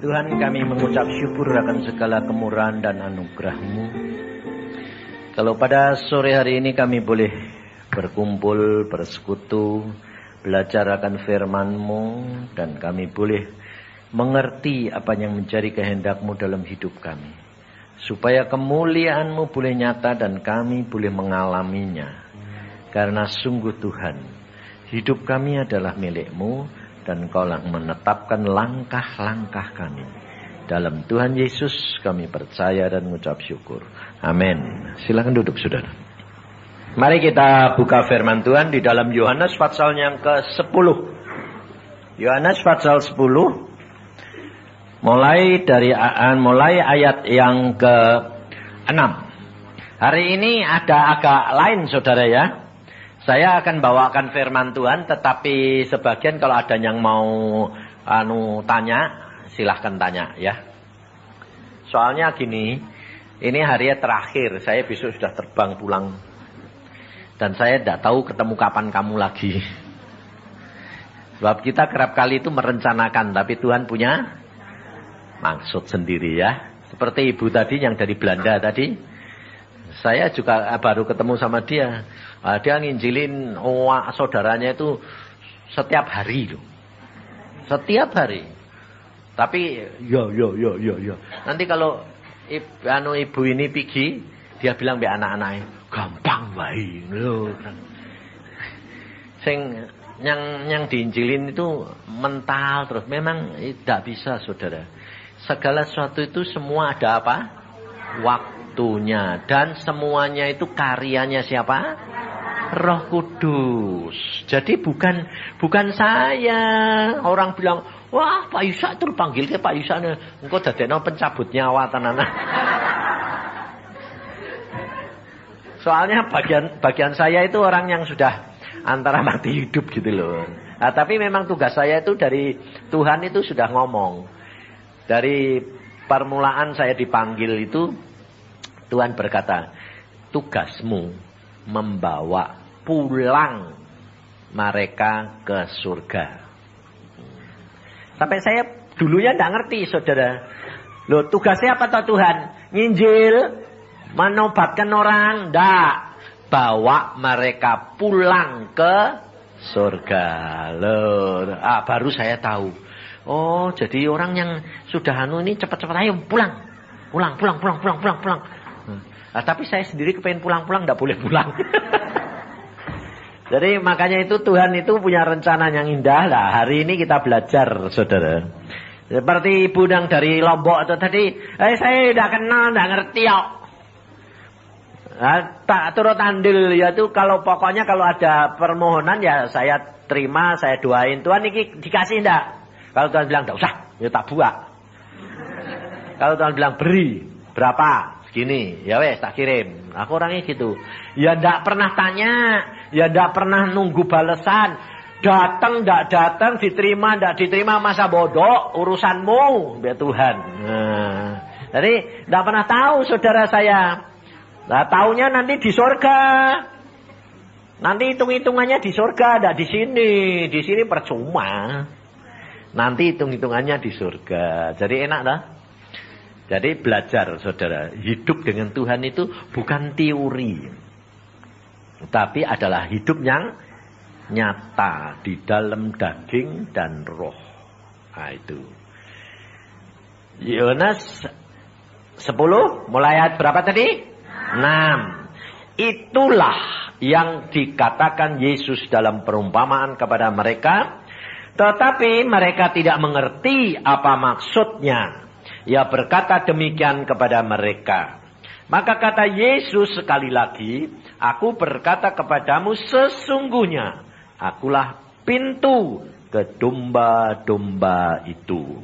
Tuhan kami mengucap syukur akan segala kemurahan dan anugerah-Mu. Kalau pada sore hari ini kami boleh berkumpul, bersekutu, belajar akan firman-Mu, dan kami boleh mengerti apa yang menjadi kehendak-Mu dalam hidup kami. Supaya kemuliaan-Mu boleh nyata dan kami boleh mengalaminya. Karena sungguh Tuhan, hidup kami adalah milik-Mu, dan kau menetapkan langkah-langkah kami. Dalam Tuhan Yesus kami percaya dan mengucap syukur. Amin. Silakan duduk saudara. Mari kita buka firman Tuhan di dalam Yohanes pasal yang ke-10. Yohanes pasal 10 mulai dari mulai ayat yang ke-6. Hari ini ada agak lain saudara ya. Saya akan bawakan firman Tuhan, tetapi sebagian kalau ada yang mau anu tanya, silahkan tanya ya. Soalnya gini, ini hari terakhir, saya besok sudah terbang pulang. Dan saya tidak tahu ketemu kapan kamu lagi. Sebab kita kerap kali itu merencanakan, tapi Tuhan punya maksud sendiri ya. Seperti ibu tadi yang dari Belanda tadi, saya juga baru ketemu sama dia. Uh, dia nginjilin owa saudaranya itu setiap hari loh. Setiap hari. Tapi yo yo yo yo yo. Nanti kalau ibu, anu ibu ini pergi, dia bilang be anak-anaknya, gampang baik loh. Sing yang yang diinjilin itu mental terus. Memang tidak bisa saudara. Segala sesuatu itu semua ada apa? Waktunya. Dan semuanya itu karyanya siapa? Roh Kudus. Jadi bukan bukan saya. Orang bilang, wah Pak Yusa itu panggil ke Pak Yusa. Engkau dadekno pencabut nyawa tanana. Soalnya bagian bagian saya itu orang yang sudah antara mati hidup gitu loh. Nah, tapi memang tugas saya itu dari Tuhan itu sudah ngomong. Dari permulaan saya dipanggil itu Tuhan berkata, tugasmu membawa pulang mereka ke surga. Sampai saya dulunya tidak ngerti saudara. Loh tugasnya apa toh Tuhan? Nginjil, menobatkan orang, ndak. Bawa mereka pulang ke surga. Loh, ah, baru saya tahu. Oh, jadi orang yang sudah anu ini cepat-cepat ayo pulang. Pulang, pulang, pulang, pulang, pulang, pulang. Nah, tapi saya sendiri kepengen pulang-pulang, tidak boleh pulang. Jadi makanya itu Tuhan itu punya rencana yang indah lah. Hari ini kita belajar, saudara. Seperti ibu yang dari Lombok itu tadi, eh saya tidak kenal, tidak ngerti ya. Nah, tak turut andil ya itu kalau pokoknya kalau ada permohonan ya saya terima, saya doain. Tuhan ini dikasih enggak? Kalau Tuhan bilang enggak usah, ya tak buat. Kalau Tuhan bilang beri, berapa? Gini, ya wes tak kirim. Aku orangnya gitu. Ya ndak pernah tanya, ya ndak pernah nunggu balesan. Datang ndak datang, diterima ndak diterima masa bodoh urusanmu, biar Tuhan. Nah, jadi ndak pernah tahu saudara saya. Nah, taunya nanti di surga. Nanti hitung-hitungannya di surga, ndak di sini. Di sini percuma. Nanti hitung-hitungannya di surga. Jadi enak dah. Jadi belajar saudara, hidup dengan Tuhan itu bukan teori. Tapi adalah hidup yang nyata di dalam daging dan roh. Nah itu. Yohanes 10 mulai ayat berapa tadi? 6. Itulah yang dikatakan Yesus dalam perumpamaan kepada mereka. Tetapi mereka tidak mengerti apa maksudnya. Ia berkata demikian kepada mereka. Maka kata Yesus sekali lagi, aku berkata kepadamu sesungguhnya, akulah pintu ke domba-domba itu.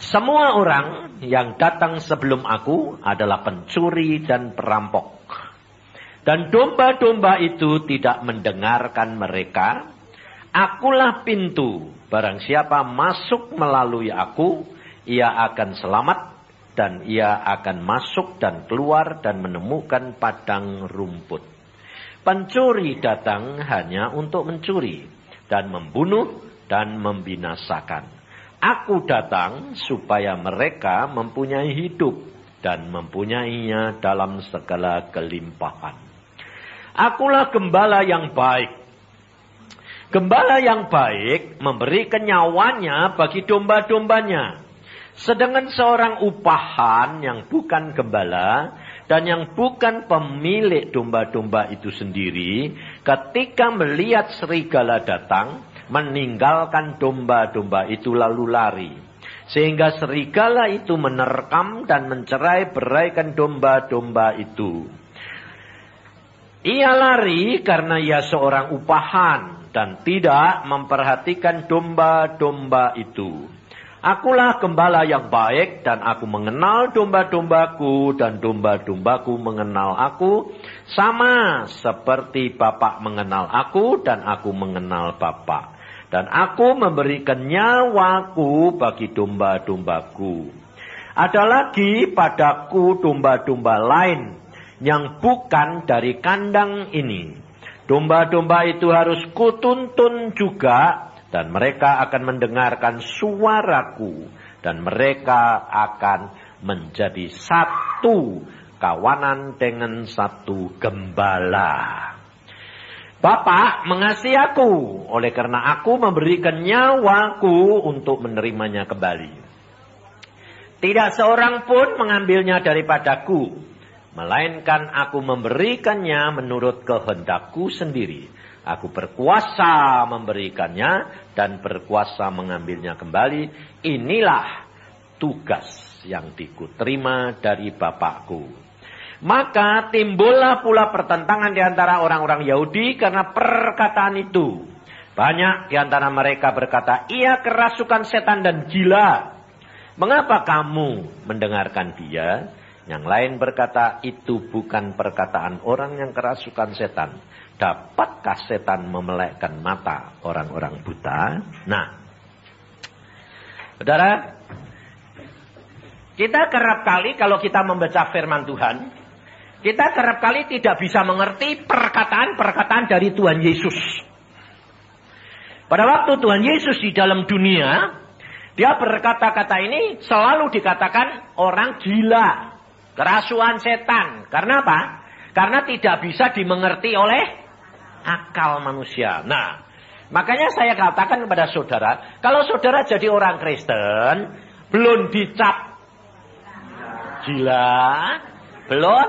Semua orang yang datang sebelum aku adalah pencuri dan perampok. Dan domba-domba itu tidak mendengarkan mereka. Akulah pintu. Barang siapa masuk melalui aku, ia akan selamat dan ia akan masuk dan keluar dan menemukan padang rumput. Pencuri datang hanya untuk mencuri dan membunuh dan membinasakan. Aku datang supaya mereka mempunyai hidup dan mempunyainya dalam segala kelimpahan. Akulah gembala yang baik. Gembala yang baik memberi kenyawanya bagi domba-dombanya. Sedangkan seorang upahan yang bukan gembala dan yang bukan pemilik domba-domba itu sendiri, ketika melihat serigala datang, meninggalkan domba-domba itu lalu lari. Sehingga serigala itu menerkam dan mencerai beraikan domba-domba itu. Ia lari karena ia seorang upahan dan tidak memperhatikan domba-domba itu. Akulah gembala yang baik dan aku mengenal domba-dombaku dan domba-dombaku mengenal aku. Sama seperti Bapak mengenal aku dan aku mengenal Bapak. Dan aku memberikan nyawaku bagi domba-dombaku. Ada lagi padaku domba-domba lain yang bukan dari kandang ini. Domba-domba itu harus kutuntun juga dan mereka akan mendengarkan suaraku dan mereka akan menjadi satu kawanan dengan satu gembala. Bapak mengasihi aku, oleh karena aku memberikan nyawaku untuk menerimanya kembali. Tidak seorang pun mengambilnya daripadaku, melainkan aku memberikannya menurut kehendakku sendiri. Aku berkuasa memberikannya dan berkuasa mengambilnya kembali. Inilah tugas yang dikuterima dari Bapakku. Maka timbullah pula pertentangan di antara orang-orang Yahudi karena perkataan itu. Banyak di antara mereka berkata, ia kerasukan setan dan gila. Mengapa kamu mendengarkan dia? Yang lain berkata, itu bukan perkataan orang yang kerasukan setan. Dapatkah setan memelekkan mata orang-orang buta? Nah, saudara, kita kerap kali kalau kita membaca firman Tuhan, kita kerap kali tidak bisa mengerti perkataan-perkataan dari Tuhan Yesus. Pada waktu Tuhan Yesus di dalam dunia, dia berkata-kata ini selalu dikatakan orang gila, kerasuan setan. Karena apa? Karena tidak bisa dimengerti oleh akal manusia. Nah, makanya saya katakan kepada saudara, kalau saudara jadi orang Kristen, belum dicap gila, belum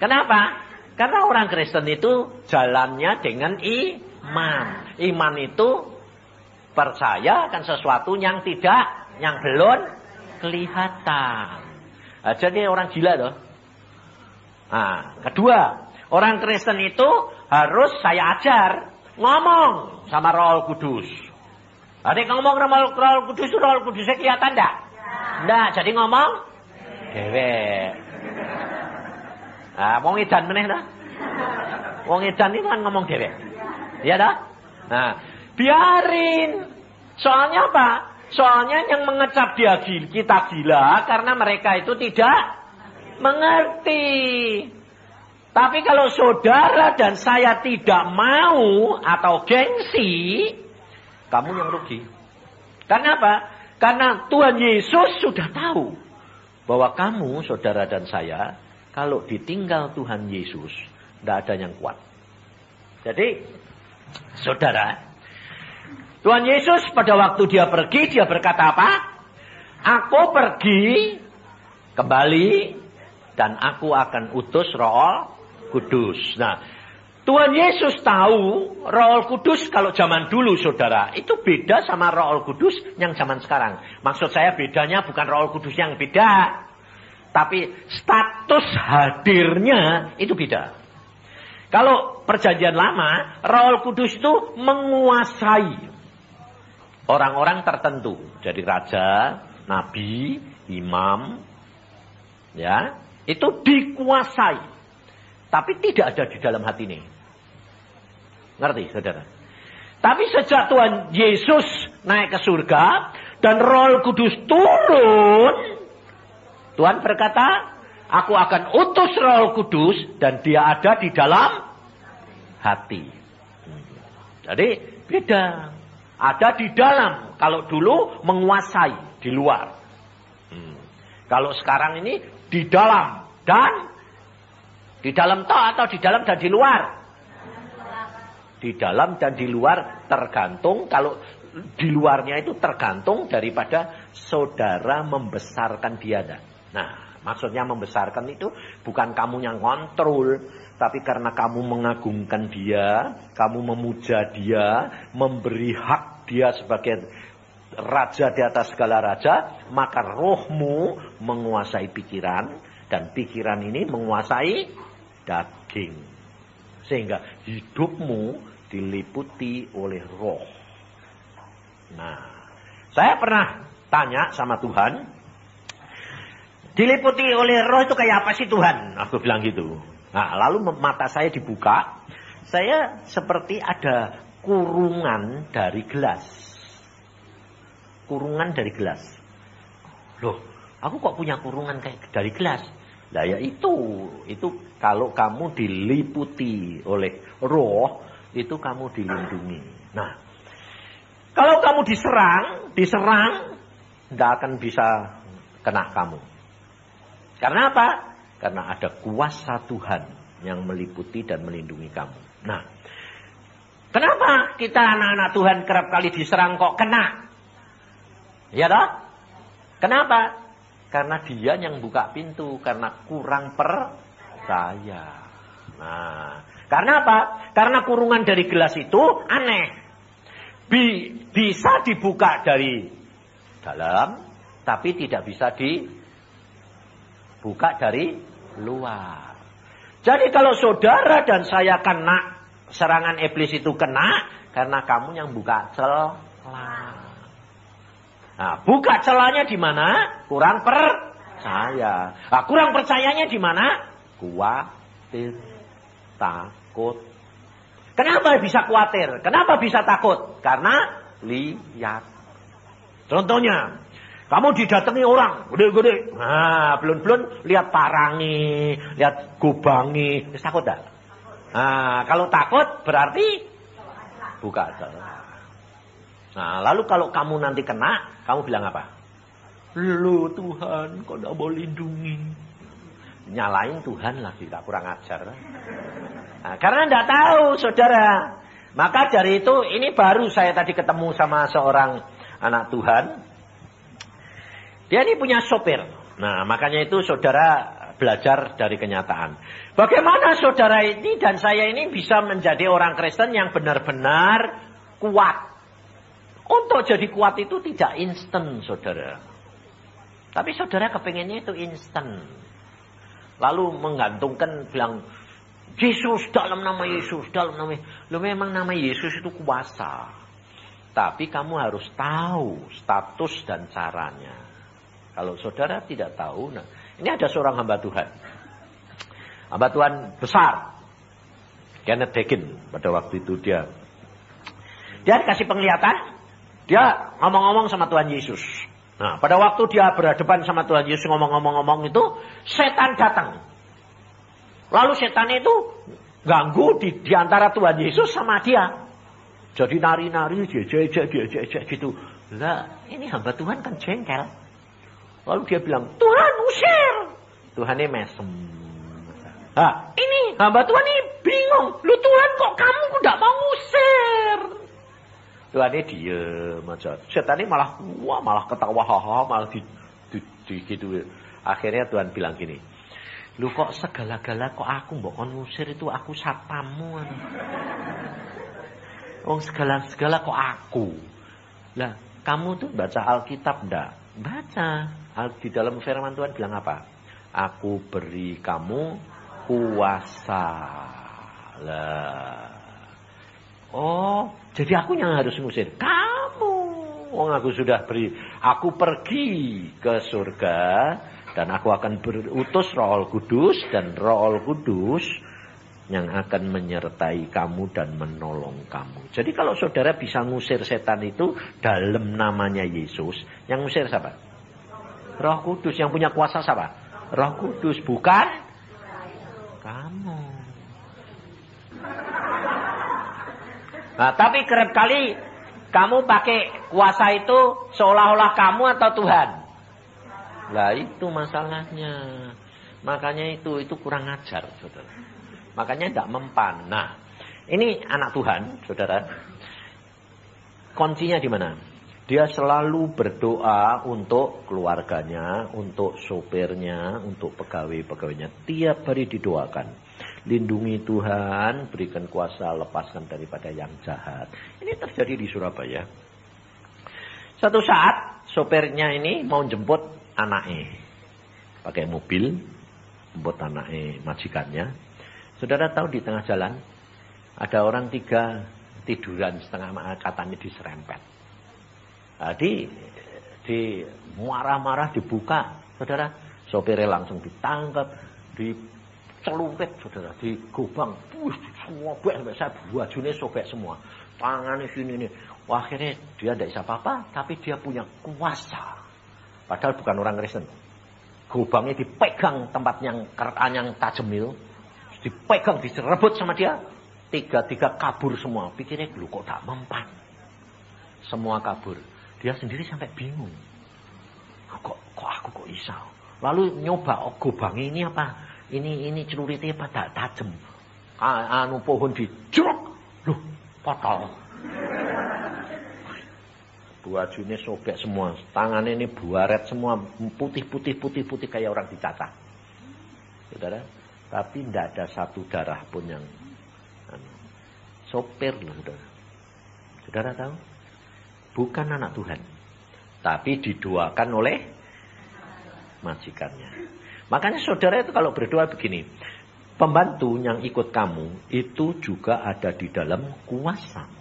Kenapa? Karena orang Kristen itu jalannya dengan iman. Iman itu percaya akan sesuatu yang tidak, yang belum kelihatan. Nah, jadi orang gila loh. Nah, kedua, orang Kristen itu harus saya ajar ngomong sama Roh Kudus. Tadi ngomong sama Roh Kudus, Roh Kudusnya kelihatan enggak? Enggak, jadi ngomong dewek. Nah, wong edan meneh dah. Wong edan itu kan ngomong dhewe. Iya dah? Nah, biarin. Soalnya apa? Soalnya yang mengecap dia gila, kita gila karena mereka itu tidak mengerti. Tapi kalau saudara dan saya tidak mau atau gengsi, kamu yang rugi. Karena apa? Karena Tuhan Yesus sudah tahu bahwa kamu, saudara dan saya, kalau ditinggal Tuhan Yesus, tidak ada yang kuat. Jadi, saudara, Tuhan Yesus pada waktu dia pergi, dia berkata apa? Aku pergi kembali dan aku akan utus roh kudus. Nah, Tuhan Yesus tahu roh kudus kalau zaman dulu saudara. Itu beda sama roh kudus yang zaman sekarang. Maksud saya bedanya bukan roh kudus yang beda. Tapi status hadirnya itu beda. Kalau perjanjian lama, Roh Kudus itu menguasai orang-orang tertentu. Jadi raja, nabi, imam, ya, itu dikuasai. Tapi tidak ada di dalam hati ini. Ngerti, saudara? Tapi sejak Tuhan Yesus naik ke surga dan Roh Kudus turun, Tuhan berkata, aku akan utus roh kudus dan dia ada di dalam hati. Jadi beda. Ada di dalam. Kalau dulu menguasai di luar. Hmm. Kalau sekarang ini di dalam dan di dalam toh atau di dalam dan di luar. Di dalam dan di luar tergantung kalau di luarnya itu tergantung daripada saudara membesarkan dia. Nah, maksudnya membesarkan itu bukan kamu yang kontrol, tapi karena kamu mengagungkan dia, kamu memuja dia, memberi hak dia sebagai raja di atas segala raja, maka rohmu menguasai pikiran, dan pikiran ini menguasai daging. Sehingga hidupmu diliputi oleh roh. Nah, saya pernah tanya sama Tuhan, diliputi oleh roh itu kayak apa sih Tuhan? Aku bilang gitu. Nah, lalu mata saya dibuka, saya seperti ada kurungan dari gelas. Kurungan dari gelas. Loh, aku kok punya kurungan kayak dari gelas? Lah ya itu, itu kalau kamu diliputi oleh roh, itu kamu dilindungi. Nah, kalau kamu diserang, diserang, tidak akan bisa kena kamu. Karena apa? Karena ada kuasa Tuhan yang meliputi dan melindungi kamu. Nah, kenapa kita anak-anak Tuhan kerap kali diserang kok kena? Ya toh? Kenapa? Karena dia yang buka pintu, karena kurang percaya. Nah, karena apa? Karena kurungan dari gelas itu aneh. Bi bisa dibuka dari dalam, tapi tidak bisa dibuka dari luar. Jadi kalau saudara dan saya kena serangan iblis itu kena karena kamu yang buka celah. Nah, buka celahnya di mana? Kurang percaya. Nah, kurang percayanya di mana? Kuatir, takut. Kenapa bisa khawatir? Kenapa bisa takut? Karena lihat. Contohnya, kamu didatangi orang, gede-gede. Nah, belum-belum lihat parangi, lihat gubangi. Takut tak? Nah, kalau takut berarti buka celah. Nah, lalu kalau kamu nanti kena, kamu bilang apa? Lu Tuhan, kok tidak mau lindungi? Nyalain Tuhan lagi, tak kurang ajar. Nah, karena tidak tahu, saudara. Maka dari itu, ini baru saya tadi ketemu sama seorang anak Tuhan. Dia ini punya sopir. Nah, makanya itu saudara belajar dari kenyataan. Bagaimana saudara ini dan saya ini bisa menjadi orang Kristen yang benar-benar kuat. Untuk jadi kuat itu tidak instan, saudara. Tapi saudara kepengennya itu instan. Lalu menggantungkan bilang, Yesus dalam nama Yesus, dalam nama Yesus. Memang nama Yesus itu kuasa. Tapi kamu harus tahu status dan caranya. Kalau saudara tidak tahu, nah ini ada seorang hamba Tuhan. Hamba Tuhan besar. Kenneth Hagin pada waktu itu dia dia dikasih penglihatan, dia ngomong-ngomong sama Tuhan Yesus. Nah, pada waktu dia berhadapan sama Tuhan Yesus ngomong-ngomong-ngomong itu, setan datang. Lalu setan itu ganggu di, di antara Tuhan Yesus sama dia. Jadi nari-nari, jejek, jejek, jejek gitu. Lah, ini hamba Tuhan kan jengkel. Lalu dia bilang, Tuhan usir. Tuhan ini mesem. Nah, ini hamba Tuhan ini bingung. Lu Tuhan kok kamu tidak mau usir? Tuhan ini diem aja. Setan ini malah wah malah ketawa hahaha malah di, di, di gitu. Akhirnya Tuhan bilang gini. Lu kok segala-gala kok aku mbok kon usir itu aku satpamu. Oh segala-segala kok aku. Lah, kamu tuh baca Alkitab ndak? Baca. Di dalam firman Tuhan bilang apa? Aku beri kamu kuasa. Lah. Oh, jadi aku yang harus ngusir. Kamu. Oh, aku sudah beri. Aku pergi ke surga. Dan aku akan berutus roh kudus. Dan roh kudus yang akan menyertai kamu dan menolong kamu. Jadi kalau saudara bisa ngusir setan itu dalam namanya Yesus, yang ngusir siapa? Roh Kudus yang punya kuasa siapa? Roh Kudus bukan kamu. Nah, tapi kerap kali kamu pakai kuasa itu seolah-olah kamu atau Tuhan. Lah itu masalahnya. Makanya itu itu kurang ajar, saudara. Makanya tidak mempan. Nah, ini anak Tuhan, saudara. Kuncinya di mana? Dia selalu berdoa untuk keluarganya, untuk sopirnya, untuk pegawai-pegawainya. Tiap hari didoakan. Lindungi Tuhan, berikan kuasa, lepaskan daripada yang jahat. Ini terjadi di Surabaya. Satu saat, sopirnya ini mau jemput anaknya. Pakai mobil, jemput anaknya majikannya. Saudara tahu di tengah jalan, ada orang tiga tiduran setengah katanya diserempet. Nah, di di marah-marah dibuka, saudara. Sopirnya langsung ditangkap, dicelupet, saudara, digobang. Semua bek sampai saya bajunya sobek semua. Tangannya sini. Wah, akhirnya dia tidak bisa apa-apa, tapi dia punya kuasa. Padahal bukan orang Kristen. Gobangnya dipegang tempat yang kerekan yang tajamil. Dipegang, diserebut sama dia. Tiga-tiga kabur semua. Pikirnya, lu kok tak mempan. Semua kabur. Dia sendiri sampai bingung. Kok, kok aku kok bisa? Lalu nyoba oh, gobang ini apa? Ini ini celuritnya apa tak tajam? Anu pohon di jeruk. Loh, potol. Bajunya sobek semua, tangannya ini buaret semua, putih-putih putih-putih kayak orang dicaca. Saudara, tapi tidak ada satu darah pun yang anu, sopir loh, saudara. Saudara tahu? Bukan anak Tuhan. Tapi didoakan oleh majikannya. Makanya saudara itu kalau berdoa begini. Pembantu yang ikut kamu itu juga ada di dalam kuasamu.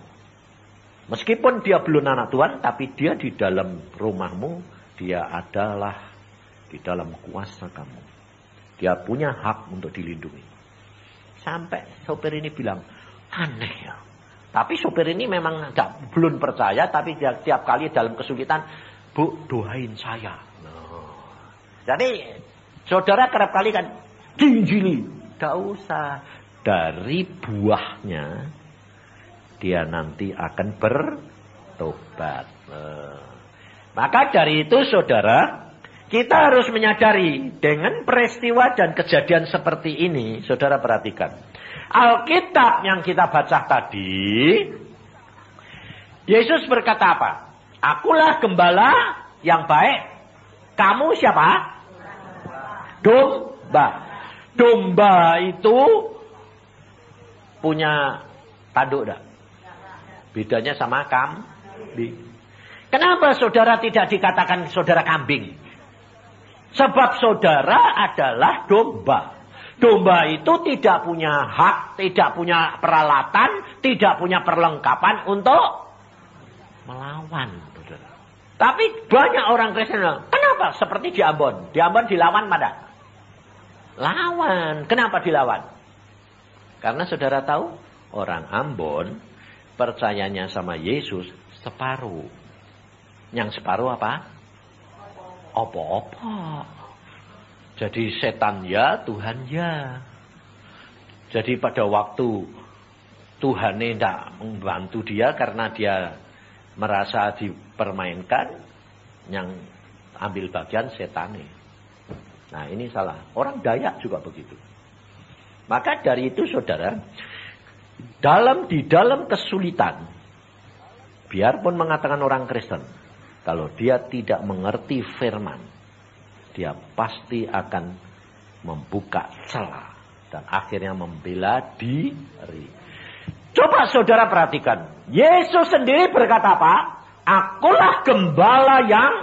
Meskipun dia belum anak Tuhan, tapi dia di dalam rumahmu, dia adalah di dalam kuasa kamu. Dia punya hak untuk dilindungi. Sampai sopir ini bilang, aneh ya. Tapi sopir ini memang gak, belum percaya, tapi dia, tiap kali dalam kesulitan, Bu, doain saya. Nah. Jadi, saudara kerap kali kan, ginjili. Gak usah. Dari buahnya, dia nanti akan bertobat. Nah. Maka dari itu saudara, kita harus menyadari dengan peristiwa dan kejadian seperti ini, saudara perhatikan. Alkitab yang kita baca tadi, Yesus berkata apa? Akulah gembala yang baik. Kamu siapa? Domba. Domba itu punya tanduk dah. Bedanya sama kambing. Kenapa saudara tidak dikatakan saudara kambing? Sebab saudara adalah domba. Domba itu tidak punya hak, tidak punya peralatan, tidak punya perlengkapan untuk melawan. Tapi banyak orang Kristen kenapa? Seperti di Ambon. Di Ambon dilawan mana? Lawan. Kenapa dilawan? Karena saudara tahu, orang Ambon percayanya sama Yesus separuh. Yang separuh apa? Opo-opo. Jadi setan ya, Tuhan ya. Jadi pada waktu Tuhan tidak membantu dia karena dia merasa dipermainkan, yang ambil bagian setan Nah ini salah. Orang Dayak juga begitu. Maka dari itu saudara, dalam di dalam kesulitan, biarpun mengatakan orang Kristen, kalau dia tidak mengerti firman, dia pasti akan membuka celah dan akhirnya membela diri. Coba saudara perhatikan. Yesus sendiri berkata apa? Akulah gembala yang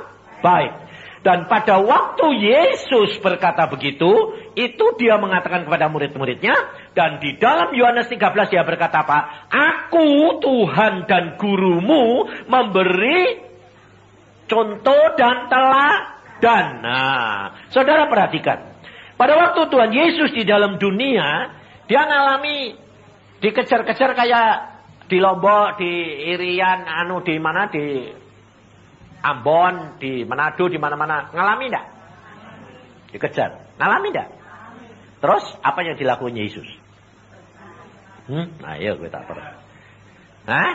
baik. Dan pada waktu Yesus berkata begitu, itu dia mengatakan kepada murid-muridnya. Dan di dalam Yohanes 13 dia berkata apa? Aku Tuhan dan gurumu memberi contoh dan telah dan nah, saudara perhatikan. Pada waktu Tuhan Yesus di dalam dunia, dia ngalami dikejar-kejar kayak di Lombok, di Irian, anu di mana di Ambon, di Manado, di mana-mana. Ngalami enggak? Dikejar. Ngalami enggak? Terus apa yang dilakukan Yesus? Hmm? Ayo kita pernah. Hah?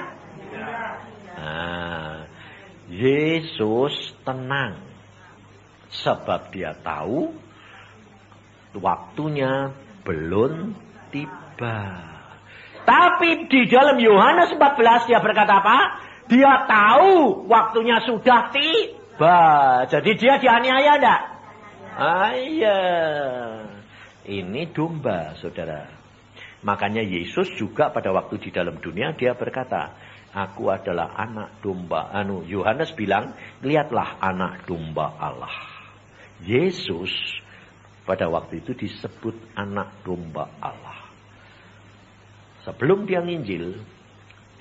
Nah, Yesus tenang. Sebab dia tahu waktunya belum tiba. Tapi di dalam Yohanes 14 dia berkata apa? Dia tahu waktunya sudah tiba. Jadi dia dianiaya enggak? Ah, iya. Ini domba, saudara. Makanya Yesus juga pada waktu di dalam dunia dia berkata, Aku adalah anak domba. Anu Yohanes bilang, lihatlah anak domba Allah. Yesus pada waktu itu disebut anak domba Allah. Sebelum dia nginjil,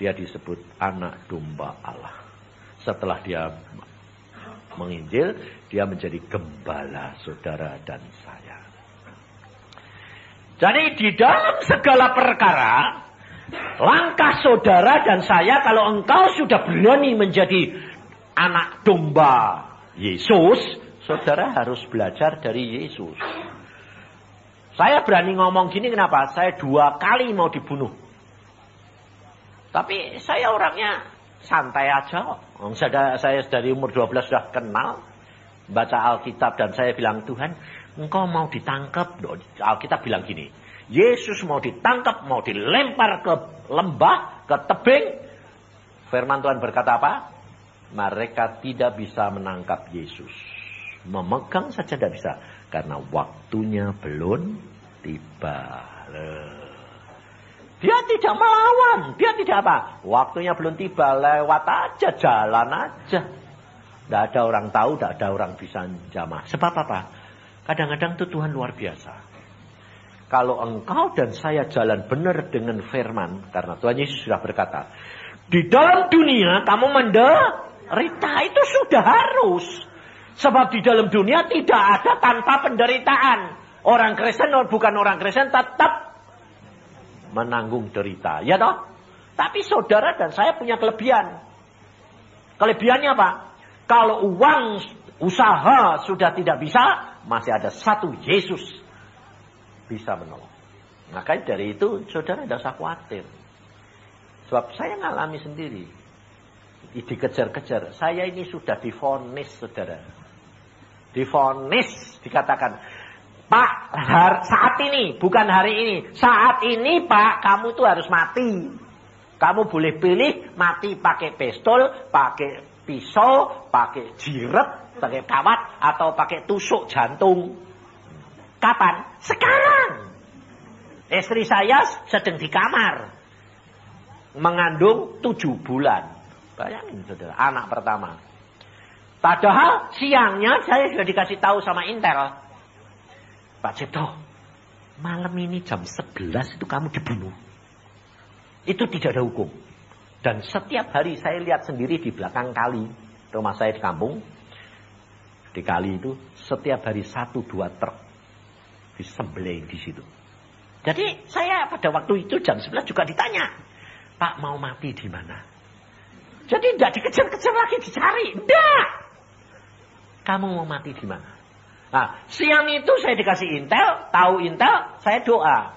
dia disebut anak domba Allah. Setelah dia menginjil, dia menjadi gembala saudara dan saya. Jadi di dalam segala perkara, langkah saudara dan saya kalau engkau sudah berani menjadi anak domba Yesus, saudara harus belajar dari Yesus. Saya berani ngomong gini kenapa? Saya dua kali mau dibunuh. Tapi saya orangnya santai aja. Saya, saya dari umur 12 sudah kenal. Baca Alkitab dan saya bilang, Tuhan engkau mau ditangkap. Alkitab bilang gini. Yesus mau ditangkap, mau dilempar ke lembah, ke tebing. Firman Tuhan berkata apa? Mereka tidak bisa menangkap Yesus. Memegang saja tidak bisa. Karena waktunya belum tiba. Dia tidak melawan, dia tidak apa. Waktunya belum tiba, lewat aja, jalan aja. Tidak ada orang tahu, tidak ada orang bisa jamah. Sebab apa? Kadang-kadang itu Tuhan luar biasa. Kalau engkau dan saya jalan benar dengan firman, karena Tuhan Yesus sudah berkata, di dalam dunia kamu menderita, itu sudah harus. Sebab di dalam dunia tidak ada tanpa penderitaan. Orang Kristen bukan orang Kristen tetap menanggung derita. Ya toh? Tapi saudara dan saya punya kelebihan. Kelebihannya apa? Kalau uang usaha sudah tidak bisa, masih ada satu Yesus bisa menolong. Makanya dari itu saudara tidak usah khawatir. Sebab saya ngalami sendiri. Dikejar-kejar. Saya ini sudah difonis saudara. Difonis dikatakan Pak, saat ini, bukan hari ini. Saat ini Pak, kamu tuh harus mati. Kamu boleh pilih mati pakai pistol, pakai pisau, pakai jiret, pakai kawat, atau pakai tusuk jantung. Kapan? Sekarang. Istri saya sedang di kamar. Mengandung tujuh bulan. Bayangin saudara, anak pertama. Padahal siangnya saya sudah dikasih tahu sama Intel Pak Cipto, malam ini jam 11 itu kamu dibunuh. Itu tidak ada hukum. Dan setiap hari saya lihat sendiri di belakang kali, rumah saya di kampung, di kali itu setiap hari satu dua truk disembelih di situ. Jadi saya pada waktu itu jam 11 juga ditanya, Pak mau mati di mana? Jadi tidak dikejar-kejar lagi dicari, tidak. Kamu mau mati di mana? Nah, siang itu saya dikasih intel, tahu intel, saya doa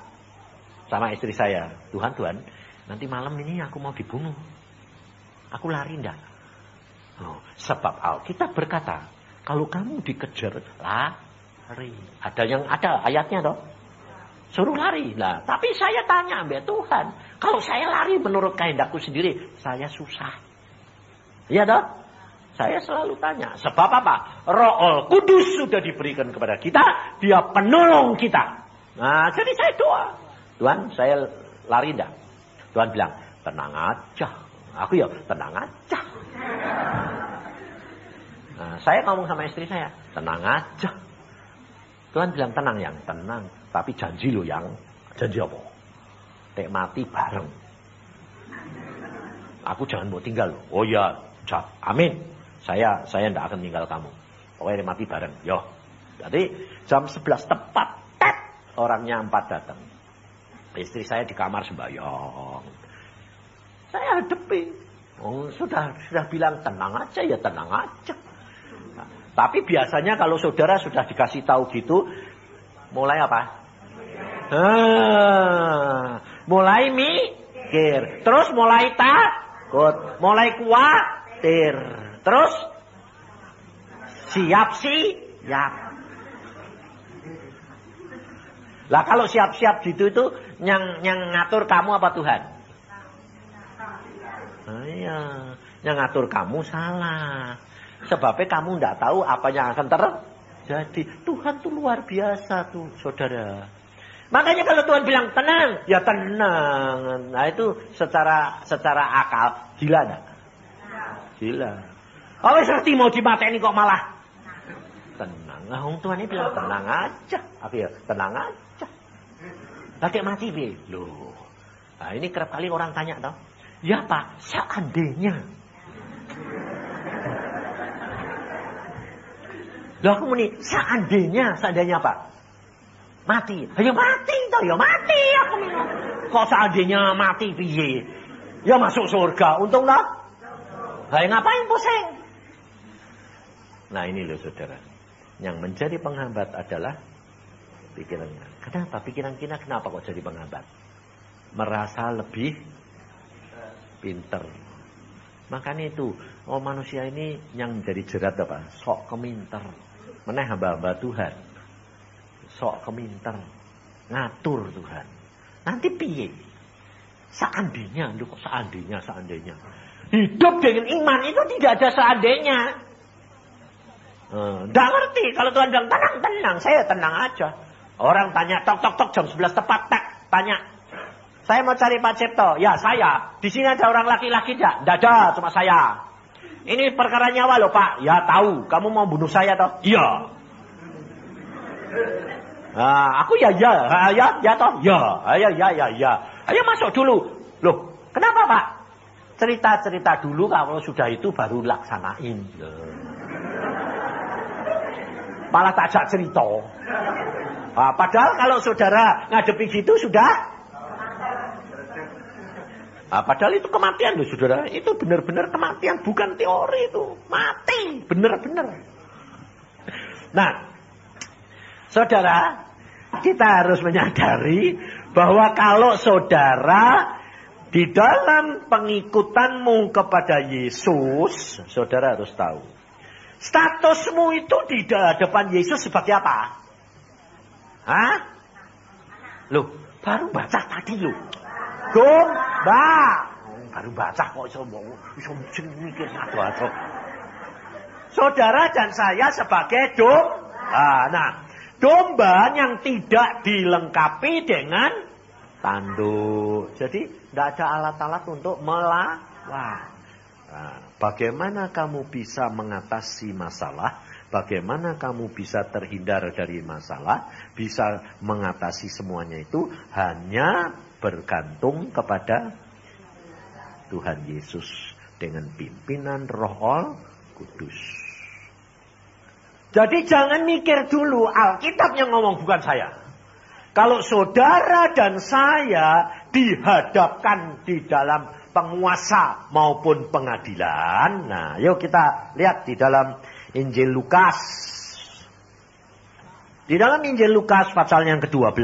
sama istri saya. Tuhan, Tuhan, nanti malam ini aku mau dibunuh. Aku lari enggak? Oh, sebab Alkitab berkata, kalau kamu dikejar, lari. Ada yang ada ayatnya toh. Suruh lari. Nah, tapi saya tanya, Mbak Tuhan, kalau saya lari menurut kehendakku sendiri, saya susah. Iya toh? Saya selalu tanya, sebab apa? Roh Kudus sudah diberikan kepada kita, dia penolong kita. Nah, jadi saya doa. Tuhan, saya lari enggak? Tuhan bilang, tenang aja. Aku ya, tenang aja. Nah, saya ngomong sama istri saya, tenang aja. Tuhan bilang, tenang yang, tenang. Tapi janji lo yang, janji apa? Tek mati bareng. Aku jangan mau tinggal. Oh ya, amin. Saya saya tidak akan tinggal kamu. Pokoknya mati bareng. Yo. Jadi jam 11 tepat tet orangnya empat datang. Istri saya di kamar sembahyang. Saya hadapi. Oh, sudah sudah bilang tenang aja ya tenang aja. Nah, tapi biasanya kalau saudara sudah dikasih tahu gitu, mulai apa? Ah, mulai mi mikir. Terus mulai takut, mulai khawatir. Terus siap siap. Lah kalau siap-siap gitu itu yang yang ngatur kamu apa Tuhan? Ah, iya, yang ngatur kamu salah. Sebabnya kamu tidak tahu apa yang akan terjadi. Tuhan tuh luar biasa tuh, saudara. Makanya kalau Tuhan bilang tenang, ya tenang. Nah itu secara secara akal gila enggak? Gila. Oh wis ngerti mau dimateni kok malah tenang. Nah, Tuhan ini bilang tenang aja. Apa ya? Tenang aja. Lagi mati be. Loh. Nah, ini kerap kali orang tanya tau. Ya Pak, seandainya Loh aku muni, seandainya, seandainya apa? Mati. Ya mati toh, ya mati aku minum. Kok seandainya mati piye? Ya masuk surga, untung lah. Hai ngapain pusing? Nah ini loh saudara. Yang menjadi penghambat adalah pikirannya. Kenapa? Pikiran kita kenapa kok jadi penghambat? Merasa lebih pinter. Makanya itu, oh manusia ini yang jadi jerat apa? Sok keminter meneh hamba-hamba Tuhan sok keminter ngatur Tuhan nanti piye seandainya lu kok seandainya seandainya hidup dengan iman itu tidak ada seandainya tidak eh, ngerti kalau Tuhan bilang tenang tenang saya tenang aja orang tanya tok tok tok jam 11 tepat tak tanya saya mau cari Pak Cipto ya saya di sini ada orang laki-laki tidak tidak ada cuma saya ini perkara nyawa loh Pak. Ya tahu. Kamu mau bunuh saya toh? Iya. Nah, aku ya ya, ah, ya ya toh, ya, ya ya ya ya. Ayo masuk dulu. Loh, kenapa Pak? Cerita-cerita dulu kalau sudah itu baru laksanain. Malah tak ajak cerita. Nah, padahal kalau saudara ngadepi gitu sudah Nah, padahal itu kematian loh saudara. Itu benar-benar kematian. Bukan teori itu. Mati. Benar-benar. Nah. Saudara. Kita harus menyadari. Bahwa kalau saudara. Di dalam pengikutanmu kepada Yesus. Saudara harus tahu. Statusmu itu di depan Yesus sebagai apa? Hah? Loh, baru baca tadi loh. Domba. Baru baca kok iso iso mikir satu Saudara dan saya sebagai domba. Nah, domba yang tidak dilengkapi dengan tanduk. Jadi tidak ada alat-alat untuk melawan. Nah, bagaimana kamu bisa mengatasi masalah? Bagaimana kamu bisa terhindar dari masalah? Bisa mengatasi semuanya itu hanya bergantung kepada Tuhan Yesus dengan pimpinan Roh Kudus. Jadi jangan mikir dulu Alkitab yang ngomong bukan saya. Kalau saudara dan saya dihadapkan di dalam penguasa maupun pengadilan. Nah, yuk kita lihat di dalam Injil Lukas. Di dalam Injil Lukas pasal yang ke-12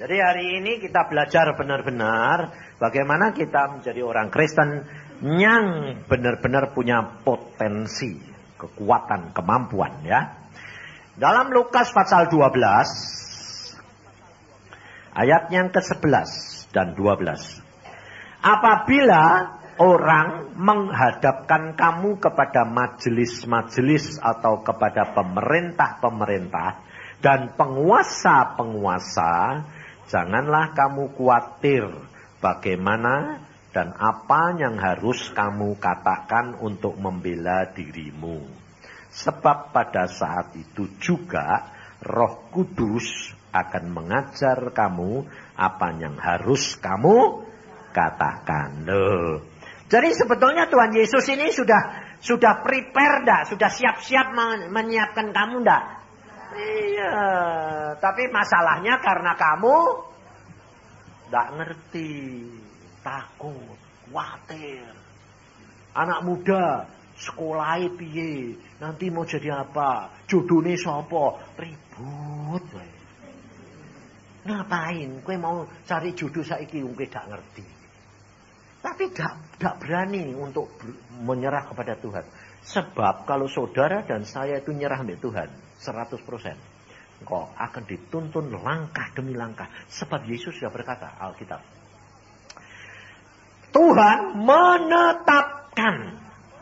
jadi hari ini kita belajar benar-benar bagaimana kita menjadi orang Kristen yang benar-benar punya potensi, kekuatan, kemampuan ya. Dalam Lukas pasal 12 ayat yang ke-11 dan 12. Apabila orang menghadapkan kamu kepada majelis-majelis atau kepada pemerintah-pemerintah dan penguasa-penguasa Janganlah kamu khawatir bagaimana dan apa yang harus kamu katakan untuk membela dirimu. Sebab pada saat itu juga Roh Kudus akan mengajar kamu apa yang harus kamu katakan. Loh. Jadi sebetulnya Tuhan Yesus ini sudah sudah prepare dah, sudah siap-siap menyiapkan kamu dah Iya, tapi masalahnya karena kamu tidak ngerti, takut, khawatir. Anak muda sekolah piye, nanti mau jadi apa, jodohnya sopo, ribut. Ngapain? Kue mau cari jodoh saiki kue gak ngerti. Tapi gak, gak berani untuk menyerah kepada Tuhan. Sebab kalau saudara dan saya itu nyerah dengan Tuhan 100%. Engkau akan dituntun langkah demi langkah. Sebab Yesus sudah berkata Alkitab. Tuhan menetapkan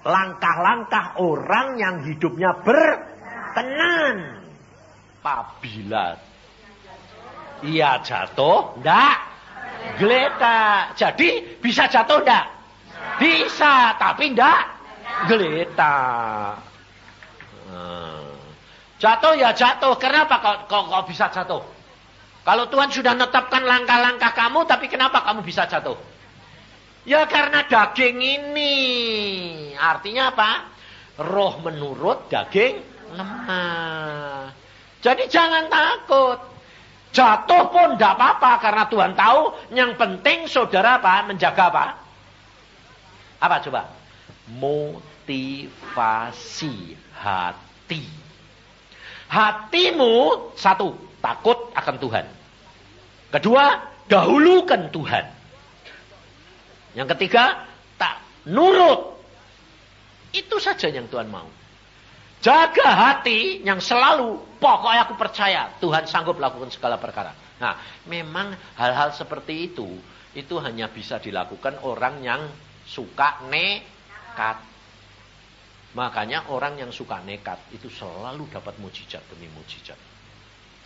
langkah-langkah orang yang hidupnya berkenan. Apabila ia jatuh, ndak geletak. Jadi bisa jatuh ndak? Bisa, tapi ndak geletak. Hmm. Jatuh ya jatuh. Kenapa kok, kok, kok bisa jatuh? Kalau Tuhan sudah menetapkan langkah-langkah kamu, tapi kenapa kamu bisa jatuh? Ya karena daging ini. Artinya apa? Roh menurut, daging lemah. Jadi jangan takut. Jatuh pun tidak apa-apa karena Tuhan tahu yang penting saudara apa? Menjaga apa? Apa coba? Motivasi hati. Hatimu satu, takut akan Tuhan. Kedua, dahulukan Tuhan. Yang ketiga, tak nurut. Itu saja yang Tuhan mau. Jaga hati yang selalu pokoknya aku percaya Tuhan sanggup lakukan segala perkara. Nah, memang hal-hal seperti itu itu hanya bisa dilakukan orang yang suka nekat. Makanya orang yang suka nekat itu selalu dapat mujizat demi mujizat.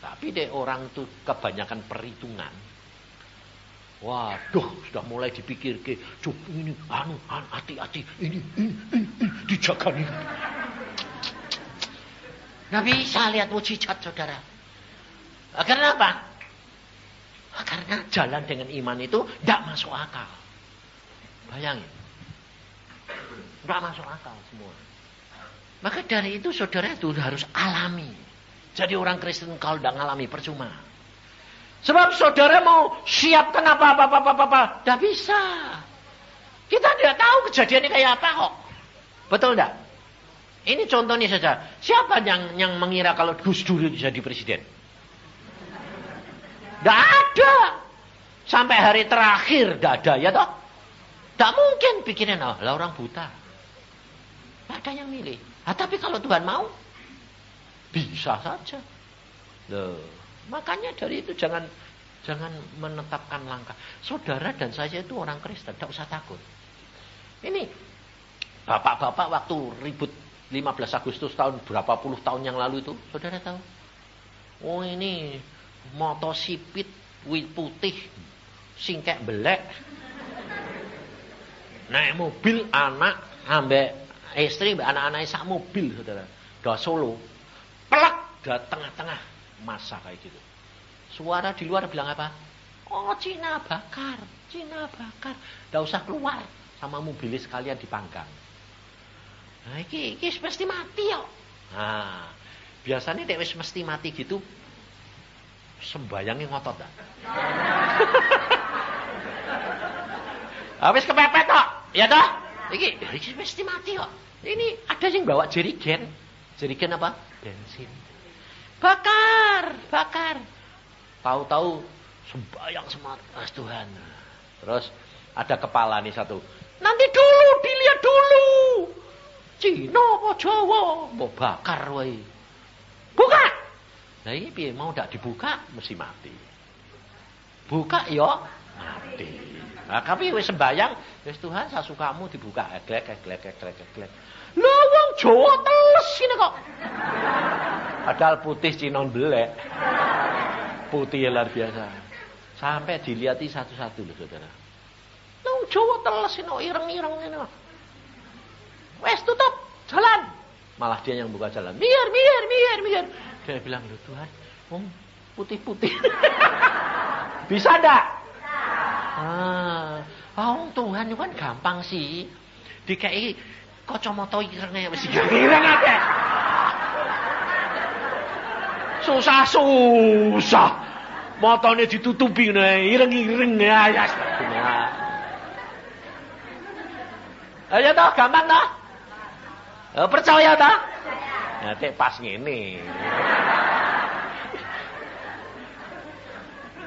Tapi deh orang tuh kebanyakan perhitungan. Waduh, sudah mulai dipikir ke, ini, anu, anu, hati-hati, ini, ini, ini, ini, dijaga nih. Nggak bisa lihat mujizat saudara. Karena apa? Karena jalan dengan iman itu tidak masuk akal. Bayangin. Tidak masuk akal semua. Maka dari itu saudara itu harus alami. Jadi orang Kristen kalau tidak ngalami percuma. Sebab saudara mau siapkan apa-apa-apa-apa. Tidak bisa. Kita tidak tahu kejadiannya kayak apa kok. Betul tidak? Ini contohnya saja. Siapa yang yang mengira kalau Gus Dur jadi presiden? Tidak ada. Sampai hari terakhir tidak ada, ya toh? Tidak mungkin pikirin, oh, lah orang buta. Tidak ada yang milih. Nah, tapi kalau Tuhan mau, bisa saja. Loh, makanya dari itu jangan jangan menetapkan langkah. Saudara dan saya itu orang Kristen, tidak usah takut. Ini bapak-bapak waktu ribut 15 Agustus tahun berapa puluh tahun yang lalu itu, saudara tahu? Oh ini motosipit putih singkek belek. Naik mobil anak ambek istri anak-anak sak mobil saudara. Dah Solo. Pelak di tengah-tengah masa kayak gitu. Suara di luar bilang apa? Oh Cina bakar, Cina bakar. Dah usah keluar sama mobilnya sekalian dipanggang. Nah, iki iki mesti mati ya. Nah, biasanya wis mesti mati gitu sembayangnya ngotot dah. Habis kepepet tok, ya toh? Iki iki mesti mati kok. Ini ada yang bawa jerigen. Jerigen apa? Bensin. Bakar, bakar. Tahu-tahu sembayang semangat Tuhan. Terus ada kepala nih satu. Nanti dulu, dilihat dulu. Cina apa Jawa? Mau bakar wae. Buka. Nah ini piye mau ndak dibuka mesti mati. Buka ya, mati. Nah, tapi wis sembayang, wis Tuhan sasukamu dibuka eglek eglek eglek eglek. Lah wong Jawa teles ini kok. Padahal putih Cina belek. Putih luar biasa. Sampai dilihati satu-satu loh saudara. Lah Jawa teles ini ireng-ireng ini kok. Wes tutup jalan. Malah dia yang buka jalan. Biar, biar, biar, biar. Dia bilang, Loh Tuhan, om putih-putih. Bisa ndak? Ah, oh, Tuhan itu kan gampang sih. Dikai kacamata irengnya mesti ireng aja. Susah susah. Matanya ditutupi nih, ireng-ireng ya. ya. Ayo toh, gampang toh? Oh, percaya tak? Nanti pas ngene.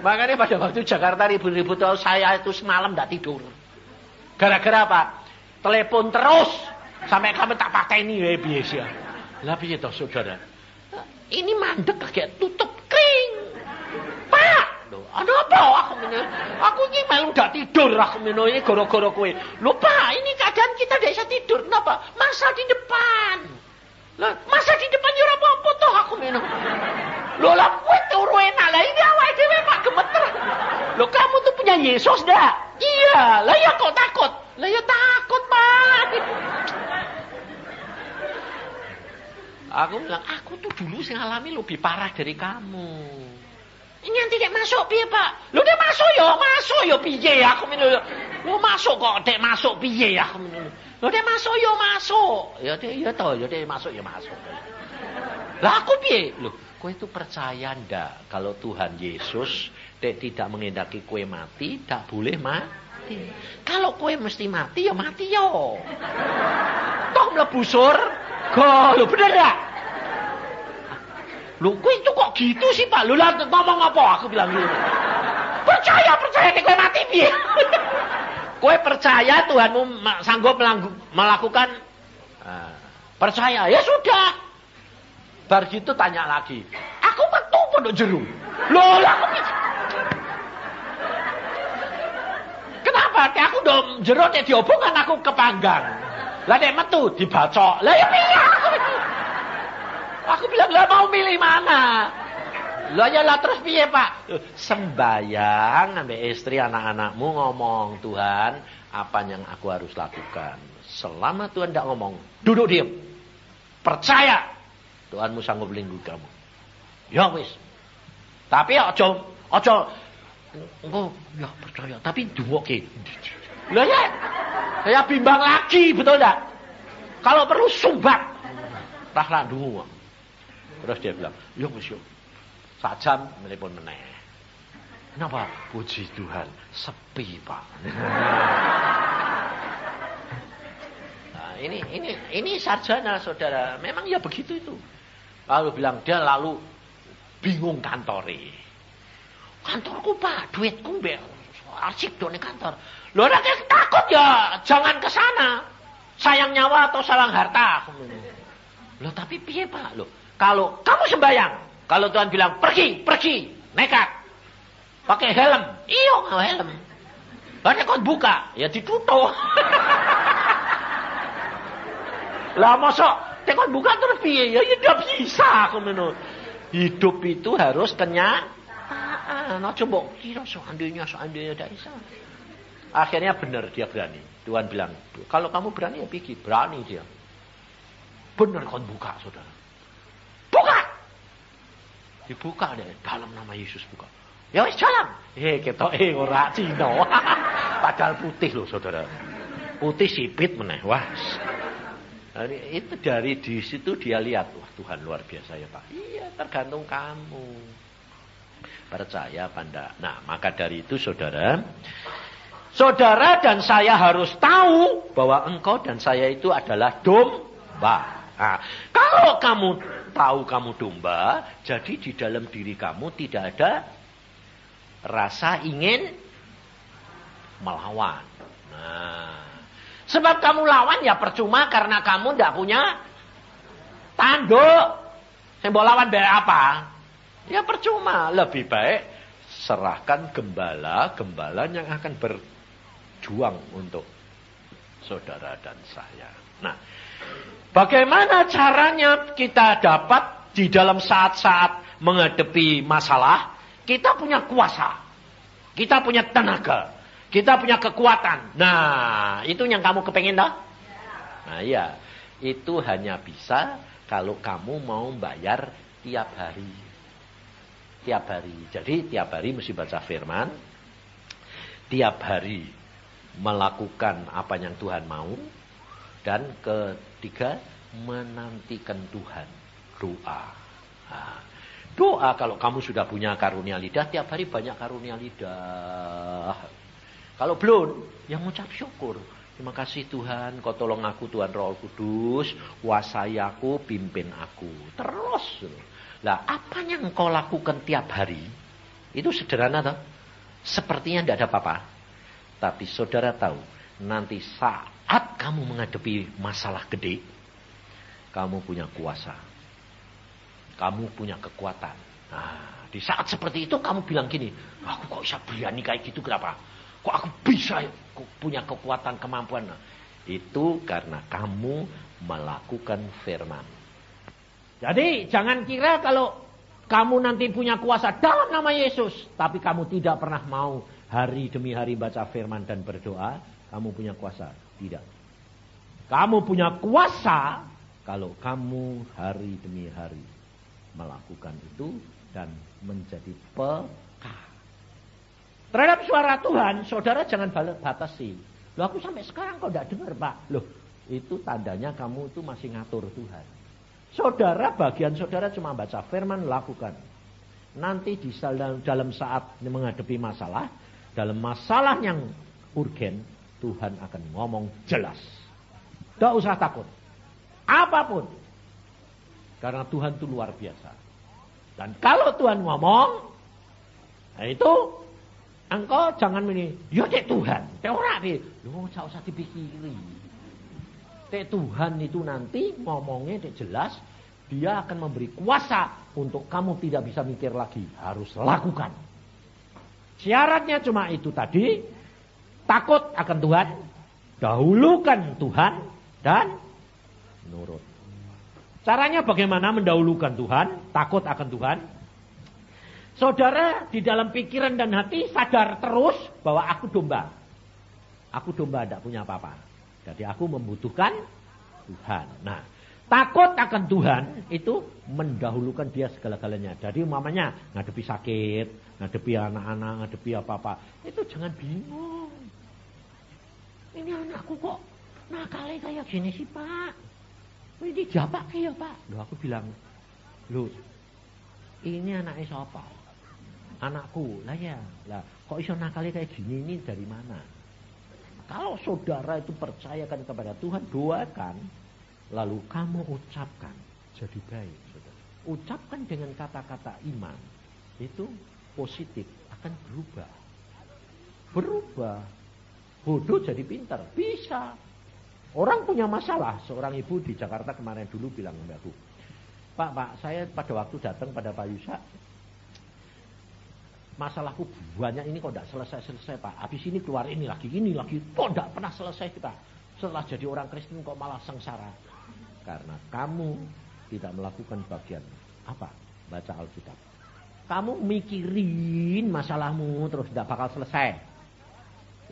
Makanya pada waktu Jakarta ribut-ribut saya itu semalam tidak tidur. Gara-gara apa? Telepon terus sampai kami tak pakai ini ya biasa. Lah piye toh saudara? Ini mandek kayak tutup kering. Pak, ada apa aku ini? Aku ini malu udah tidur aku ini goro-goro kue. Lupa, ini keadaan kita tidak bisa tidur. Kenapa? Masa di depan. Lah, masa di depan yo apa-apa toh aku minum. Lho lah kowe turu enak lah ini awake dhewe Pak gemeter. Lho kamu tuh punya Yesus dah? Iya, lah ya kok takut? Lah ya takut, Pak. Aku bilang, aku tuh dulu sing alami lebih parah dari kamu. Ini yang tidak masuk piye, Pak? Lho dia masuk yo, masuk yo piye aku minum. Lho masuk kok dek masuk piye aku minum. Lho dia masuk yo masuk. Ya dia ya toh, ya dia masuk ya masuk. Lah aku piye? Lho, kowe itu percaya ndak kalau Tuhan Yesus dek tidak mengendaki kue mati, tak boleh mati. Kalau kue mesti mati ya mati yo. Toh mlebu surga. Lho bener gak? Kowe itu kok gitu sih Pak? Lho lah ngomong apa? Aku bilang gitu. Percaya, percaya nek kowe mati piye? kowe percaya Tuhanmu sanggup melakukan uh, percaya. Ya sudah. Bar gitu tanya lagi. Aku metu pondok jeru. Loh, lah aku Kenapa? Kayak aku dong jeruk nek diobongan aku kepanggang. Lah nek metu dibacok. Lah ya Aku bilang, lah mau milih mana? Lah ya lah terus piye Pak? Sembayang ambil istri anak-anakmu ngomong Tuhan apa yang aku harus lakukan. Selama Tuhan tidak ngomong, duduk diam. Percaya Tuhanmu sanggup lindungi kamu. Ya wis. Tapi ojo ojo engko ya percaya tapi dungoke. Lah ya. Saya bimbang lagi, betul enggak? Kalau perlu sumbang. Tah lah Terus dia bilang, yuk mas yuk. Sajam menelpon meneh. Kenapa? Puji Tuhan, sepi pak. nah, ini ini ini sarjana saudara. Memang ya begitu itu. Lalu bilang dia lalu bingung kantore. Kantorku pak, duitku mbak. Arsip dong kantor. Lo ada takut ya, jangan ke sana. Sayang nyawa atau salang harta. Lo tapi piye pak? Lo kalau kamu sembahyang, kalau Tuhan bilang pergi, pergi, nekat. Pakai helm. Iya, nggak helm. Banyak kau buka, ya ditutup. lah masa tekon buka terus piye? Ya tidak ya bisa aku menurut. Hidup itu harus kenyang. Ah, nah coba kira seandainya seandainya tidak bisa. Akhirnya benar dia berani. Tuhan bilang, kalau kamu berani ya pergi. Berani dia. Benar kau buka saudara. Dibuka deh dalam nama Yesus buka. Ya wis jalan. Eh ketok eh ora Cina. Padahal putih loh saudara. Putih sipit meneh. Wah. Nah, itu dari di situ dia lihat, wah Tuhan luar biasa ya Pak. Iya, tergantung kamu. Percaya enggak? Nah, maka dari itu saudara, saudara dan saya harus tahu bahwa engkau dan saya itu adalah domba. Nah, kalau kamu tahu kamu domba, jadi di dalam diri kamu tidak ada rasa ingin melawan. Nah, sebab kamu lawan ya percuma karena kamu tidak punya tanduk. Saya mau lawan bayar apa? Ya percuma. Lebih baik serahkan gembala, gembala yang akan berjuang untuk saudara dan saya. Nah, Bagaimana caranya kita dapat di dalam saat-saat menghadapi masalah, kita punya kuasa. Kita punya tenaga. Kita punya kekuatan. Nah, itu yang kamu kepengen dah? Nah, iya. Itu hanya bisa kalau kamu mau bayar tiap hari. Tiap hari. Jadi tiap hari mesti baca firman. Tiap hari melakukan apa yang Tuhan mau. Dan ketiga, menantikan Tuhan. Doa. Nah, doa kalau kamu sudah punya karunia lidah, tiap hari banyak karunia lidah. Kalau belum, yang mengucap syukur. Terima kasih Tuhan, kau tolong aku Tuhan Roh Kudus, kuasai aku, pimpin aku. Terus. Lah, apa yang kau lakukan tiap hari? Itu sederhana toh. Sepertinya tidak ada apa-apa. Tapi saudara tahu, nanti saat kamu menghadapi masalah gede, kamu punya kuasa. Kamu punya kekuatan. Nah, di saat seperti itu kamu bilang gini, aku kok bisa berani kayak gitu kenapa? Kok aku bisa punya kekuatan kemampuan? Nah, itu karena kamu melakukan firman. Jadi jangan kira kalau kamu nanti punya kuasa dalam nama Yesus. Tapi kamu tidak pernah mau hari demi hari baca firman dan berdoa. Kamu punya kuasa. Tidak. Kamu punya kuasa kalau kamu hari demi hari melakukan itu dan menjadi peka. Terhadap suara Tuhan, saudara jangan batasi. Loh aku sampai sekarang kok tidak dengar pak. Loh itu tandanya kamu itu masih ngatur Tuhan. Saudara, bagian saudara cuma baca firman, lakukan. Nanti di dalam saat menghadapi masalah, dalam masalah yang urgen, Tuhan akan ngomong jelas. Tidak usah takut. Apa pun. Karena Tuhan itu luar biasa. Dan kalau Tuhan ngomong, nah itu engkau jangan ini, ya dek Tuhan, dek orang dek. Lu usah dipikiri. Dek Tuhan itu nanti ngomongnya dek jelas, dia akan memberi kuasa untuk kamu tidak bisa mikir lagi. Harus lakukan. Syaratnya cuma itu tadi. Takut akan Tuhan. Dahulukan Tuhan. Dan nurut. Caranya bagaimana mendahulukan Tuhan. Takut akan Tuhan. Saudara di dalam pikiran dan hati sadar terus bahwa aku domba. Aku domba tidak punya apa-apa. Jadi aku membutuhkan Tuhan. Nah Takut akan Tuhan itu mendahulukan dia segala-galanya. Jadi umpamanya ngadepi sakit, ngadepi anak-anak, ngadepi apa-apa. Itu jangan bingung. Ini anakku kok nakalnya kayak gini sih pak. Ini jabak ya pak. Loh aku bilang, loh ini anaknya siapa? Anakku, lah ya, lah kok iso nakalnya kayak gini ini dari mana? Kalau saudara itu percayakan kepada Tuhan, doakan, Lalu kamu ucapkan jadi baik. Saudara. Ucapkan dengan kata-kata iman. Itu positif. Akan berubah. Berubah. Bodoh jadi pintar. Bisa. Orang punya masalah. Seorang ibu di Jakarta kemarin dulu bilang kepada aku. Pak, Pak, saya pada waktu datang pada Pak Yusa. Masalahku banyak ini kok tidak selesai-selesai Pak. Habis ini keluar ini lagi, ini lagi. Kok tidak pernah selesai kita. Setelah jadi orang Kristen kok malah sengsara. Karena kamu tidak melakukan bagian apa? Baca Alkitab. Kamu mikirin masalahmu terus tidak bakal selesai.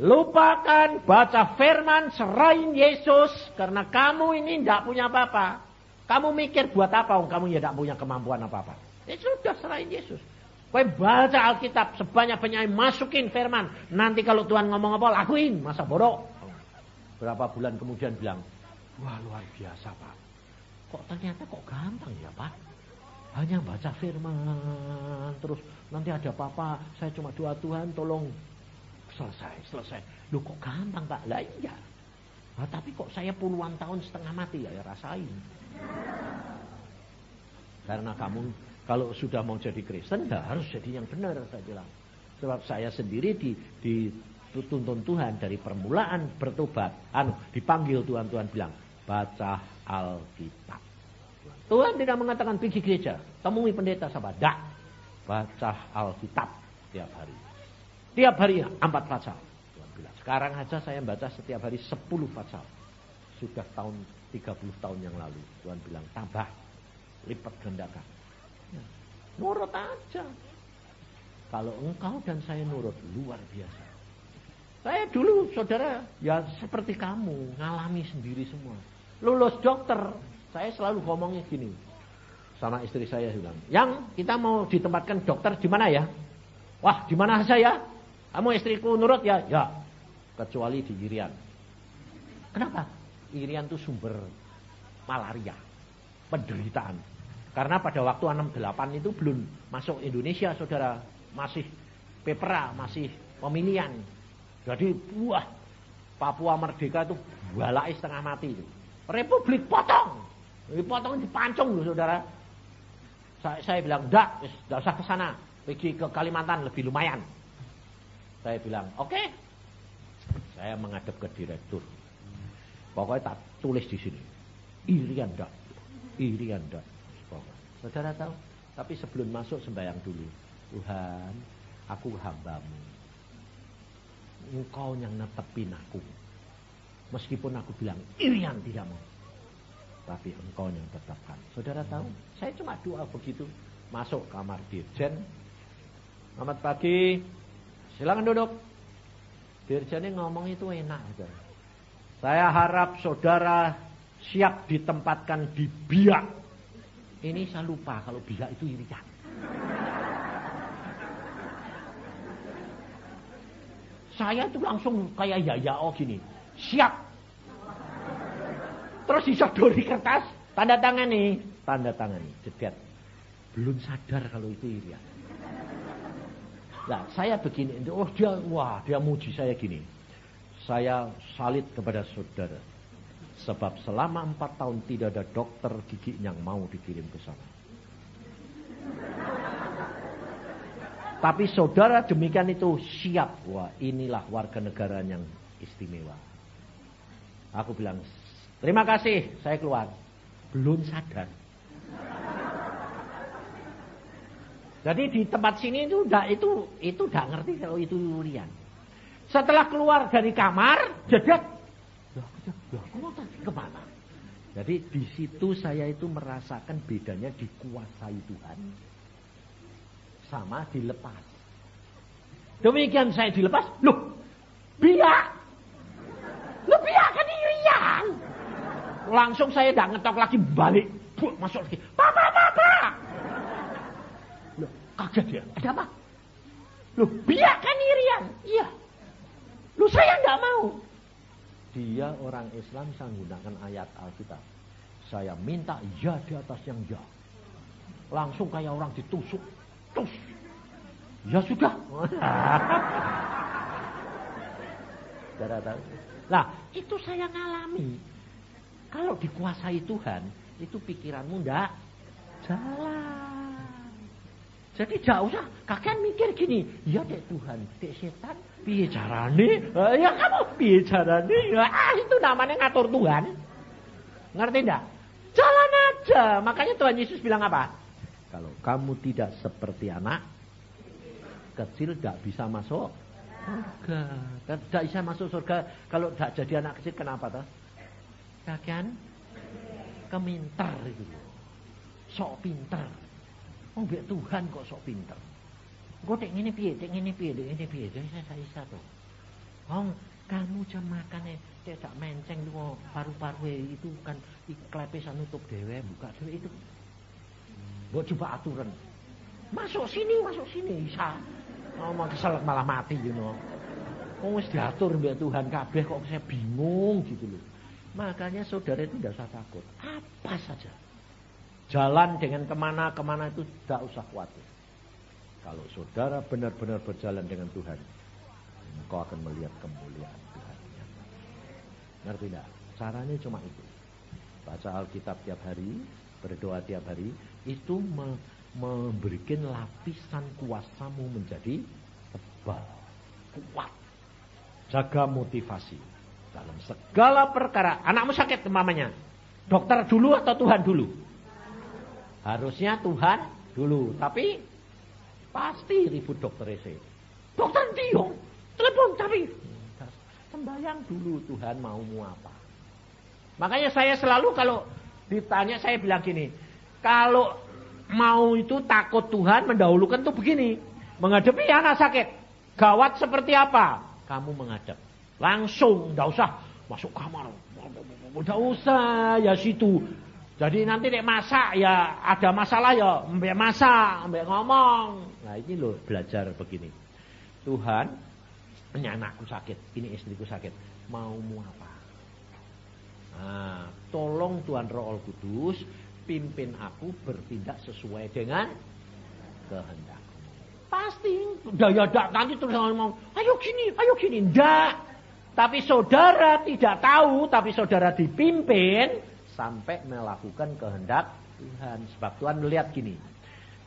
Lupakan baca firman, serahin Yesus karena kamu ini tidak punya apa-apa. Kamu mikir buat apa? Kamu ya tidak punya kemampuan apa-apa. Ya sudah serahin Yesus. Kau baca Alkitab sebanyak-banyaknya masukin firman. Nanti kalau Tuhan ngomong apa lakuin. Masa bodoh. Berapa bulan kemudian bilang, wah luar biasa Pak. Kok ternyata kok gampang ya Pak? Hanya baca firman, terus nanti ada apa-apa, saya cuma doa Tuhan tolong selesai, selesai. Lu kok gampang Pak? Lah iya. Nah, tapi kok saya puluhan tahun setengah mati ya, ya rasain. Karena kamu kalau sudah mau jadi Kristen, dah harus jadi yang benar saya bilang. Sebab saya sendiri di, dituntun Tuhan dari permulaan bertobat. Anu, dipanggil Tuhan, Tuhan bilang, baca Alkitab. Tuhan tidak mengatakan pergi gereja, temui pendeta sahabat. Dak, baca Alkitab tiap hari. Tiap hari empat pasal. Tuhan bilang. Sekarang aja saya baca setiap hari sepuluh pasal. Sudah tahun 30 tahun yang lalu. Tuhan bilang tambah, lipat gandakan. Ya, nurut aja. Kalau engkau dan saya nurut, luar biasa. Saya dulu saudara ya seperti kamu, ngalami sendiri semua lulus dokter, saya selalu ngomongnya gini. Sama istri saya bilang, yang kita mau ditempatkan dokter di mana ya? Wah, di mana saya? Kamu istriku nurut ya? Ya. Kecuali di Irian. Kenapa? Irian itu sumber malaria, penderitaan. Karena pada waktu 68 itu belum masuk Indonesia, saudara. Masih pepera, masih pemilihan. Jadi, wah, Papua Merdeka itu balai setengah mati itu. Republik potong. Dipotong dipancung loh saudara. Saya, saya bilang, enggak, enggak usah ke sana. pergi ke Kalimantan lebih lumayan. Saya bilang, oke. Okay. Saya menghadap ke direktur. Pokoknya tak tulis di sini. Irian dak. Irian dak. Saudara tahu? Tapi sebelum masuk sembahyang dulu. Tuhan, aku hambamu. Engkau yang netepin aku. Meskipun aku bilang, Irian tidak mau. Tapi engkau yang tetapkan. Saudara tahu? Saya cuma doa begitu. Masuk kamar dirjen. Selamat pagi. Silakan duduk. Dirjennya ngomong itu enak. Saudara. Saya harap saudara siap ditempatkan di biak. Ini saya lupa kalau biak itu irian. Saya tuh langsung kayak ya ya oh gini. Siap. Terus disodori kertas, tanda tangan nih, tanda tangan nih, jedet. Belum sadar kalau itu Irian. Nah, saya begini, oh dia, wah dia muji saya gini. Saya salit kepada saudara. Sebab selama empat tahun tidak ada dokter gigi yang mau dikirim ke sana. Tapi saudara demikian itu siap. Wah inilah warga negara yang istimewa. Aku bilang, terima kasih, saya keluar. Belum sadar. Jadi di tempat sini itu udah itu itu udah ngerti kalau itu Yurian. Setelah keluar dari kamar, jedet. Loh, loh, ke mana? Jadi di situ saya itu merasakan bedanya dikuasai Tuhan sama dilepas. Demikian saya dilepas, loh, biak. Loh, biak kan irian. Langsung saya tidak ngetok lagi balik. Buk, masuk lagi. Papa, papa. Loh, kaget ya. Ada apa? Loh, biak kan irian. Iya. Loh, saya tidak mau. Dia orang Islam saya menggunakan ayat Alkitab. Saya minta ya di atas yang ya. Langsung kayak orang ditusuk Tus. Ya sudah. Nah, itu saya ngalami. Kalau dikuasai Tuhan, itu pikiranmu ndak jalan. Jadi tidak usah kakek mikir gini, ya dek Tuhan, dek setan, piye carane? Eh, ya kamu piye carane? Ya, ah, itu namanya ngatur Tuhan. Ngerti ndak? Jalan aja. Makanya Tuhan Yesus bilang apa? Kalau kamu tidak seperti anak kecil tidak bisa masuk surga. Tidak bisa masuk surga kalau tidak jadi anak kecil kenapa toh? Ya kan? Keminter itu. Sok pinter. Oh biar Tuhan kok sok pinter. Gue tek ini piye, tek ini piye, tek ini piye. Jadi saya bisa tuh. Oh, kamu jam makan tidak menceng lu paru-paru itu kan klepesan nutup dewe buka dewe itu Buat coba aturan. Masuk sini, masuk sini. Bisa. Ngomong kesel malah mati you know. Oh, diatur mbak Tuhan kabeh kok saya bingung gitu loh. Makanya saudara itu tidak usah takut. Apa saja. Jalan dengan ke mana-kemana itu tidak usah khawatir. Kalau saudara benar-benar berjalan dengan Tuhan, engkau akan melihat kemuliaan Tuhan. Ngerti tidak? Caranya cuma itu. Baca Alkitab tiap hari, berdoa tiap hari, itu me memberikan lapisan kuasamu menjadi tebal, kuat. Jaga motivasi dalam segala perkara. Anakmu sakit mamanya. Dokter dulu atau Tuhan dulu? Harusnya Tuhan dulu. Tapi pasti ribut dokter ese. Dokter diong. Telepon tapi sembahyang dulu Tuhan maumu apa. Makanya saya selalu kalau ditanya saya bilang gini. Kalau mau itu takut Tuhan mendahulukan tuh begini. Menghadapi anak sakit. Gawat seperti apa? Kamu menghadap. Langsung, tidak usah masuk kamar. Tidak usah, ya situ. Jadi nanti dek masak ya ada masalah ya mbak masak, mbak ngomong. Nah ini loh belajar begini. Tuhan, ini anakku sakit, ini istriku sakit. Mau mu apa? Nah, tolong Tuhan Roh Kudus pimpin aku bertindak sesuai dengan kehendak. Pasti daya dak nanti terus ngomong, ayo gini, ayo gini, ndak. Tapi saudara tidak tahu, tapi saudara dipimpin sampai melakukan kehendak Tuhan. Sebab Tuhan melihat gini,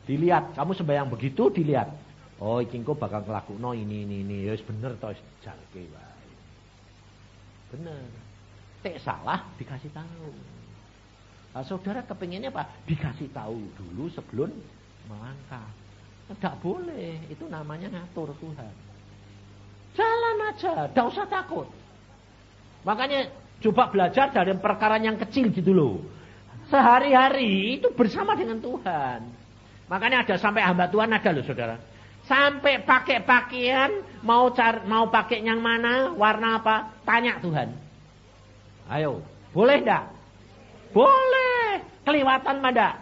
Dilihat, kamu sembahyang begitu dilihat. Oh, iki bakal no ini ini ini. Ya bener to jalke wae. Bener. Tek salah dikasih tahu. Nah, saudara kepinginnya apa? Dikasih tahu dulu sebelum melangkah. Tidak boleh, itu namanya ngatur Tuhan. Jalan aja, tidak usah takut. Makanya coba belajar dari perkara yang kecil gitu loh. Sehari-hari itu bersama dengan Tuhan. Makanya ada sampai hamba Tuhan ada loh saudara. Sampai pakai pakaian, mau cari, mau pakai yang mana, warna apa, tanya Tuhan. Ayo, boleh enggak? Boleh. Kelewatan mana?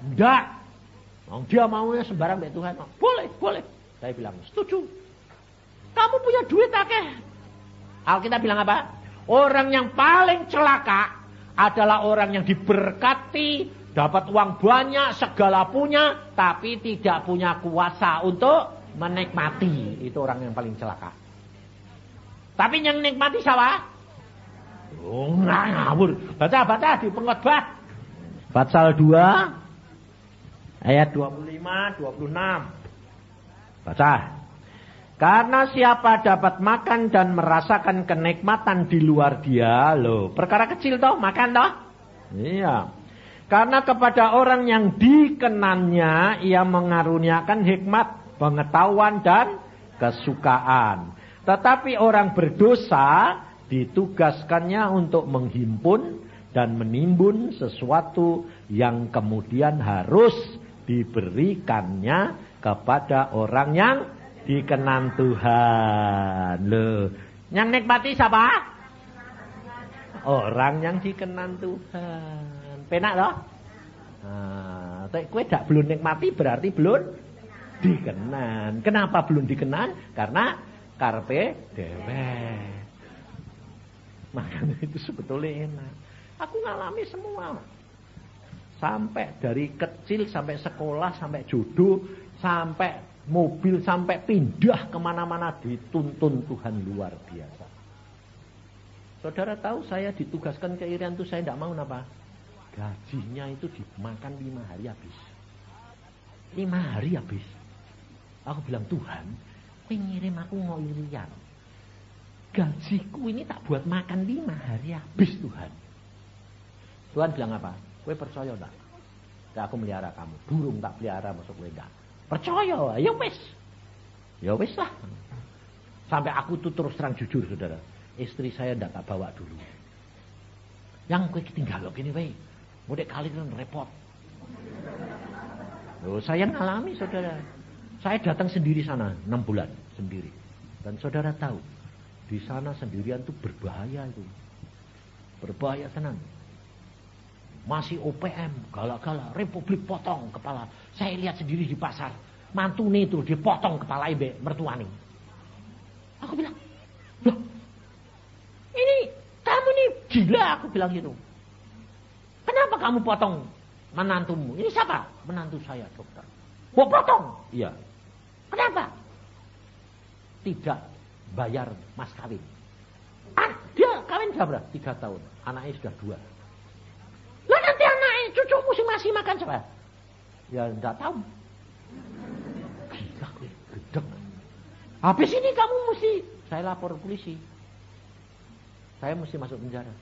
Enggak. Oh, dia maunya sembarang baik Tuhan. Boleh, boleh. Saya bilang, setuju. Kamu punya duit akeh. Alkitab bilang apa? Orang yang paling celaka adalah orang yang diberkati, dapat uang banyak, segala punya, tapi tidak punya kuasa untuk menikmati. Itu orang yang paling celaka. Tapi yang nikmati siapa? Oh, ngawur. Baca, baca di pengkhotbah. Pasal 2 ayat 25, 26. Baca. Karena siapa dapat makan dan merasakan kenikmatan di luar dia, loh. Perkara kecil toh, makan toh? Iya. Karena kepada orang yang dikenannya, ia mengaruniakan hikmat, pengetahuan, dan kesukaan. Tetapi orang berdosa ditugaskannya untuk menghimpun dan menimbun sesuatu yang kemudian harus diberikannya kepada orang yang dikenan Tuhan. Loh, yang nikmati siapa? Orang yang dikenan Tuhan. Penak loh. Nah, kue tidak belum nikmati berarti belum dikenan. Kenapa belum dikenan? Karena karpe dewe. Makanya itu sebetulnya enak. Aku ngalami semua. Sampai dari kecil sampai sekolah sampai jodoh sampai mobil sampai pindah ke mana-mana dituntun Tuhan luar biasa. Saudara tahu saya ditugaskan ke Irian itu saya tidak mau apa? Gajinya itu dimakan lima hari habis. Lima hari habis. Aku bilang Tuhan, pengirim aku mau Irian. Gajiku ini tak buat makan lima hari habis Tuhan. Tuhan bilang apa? Kue percaya enggak? aku melihara kamu. Burung tak pelihara masuk kue enggak. Percaya, ya wis. Ya wis lah. Sampai aku tuh terus terang jujur saudara. Istri saya ndak tak bawa dulu. Yang kue loh gini weh. Mudik kali kan repot. Loh, saya ngalami saudara. Saya datang sendiri sana enam bulan sendiri. Dan saudara tahu di sana sendirian tuh berbahaya itu. Berbahaya tenang. Masih OPM, galak-galak, Republik potong kepala. Saya lihat sendiri di pasar. Mantune itu dipotong kepala ibe mertuani. Aku bilang, loh, ini kamu nih gila aku bilang gitu. Kenapa kamu potong menantumu? Ini siapa? Menantu saya dokter. Mau potong? Iya. Kenapa? Tidak bayar mas kawin. Ah, dia kawin berapa? Tiga tahun. Anaknya sudah dua. Lah nanti anaknya cucumu sih masih makan siapa? Ya enggak tahu. Gila gue, gedek. Habis ini kamu mesti saya lapor polisi. Saya mesti masuk penjara.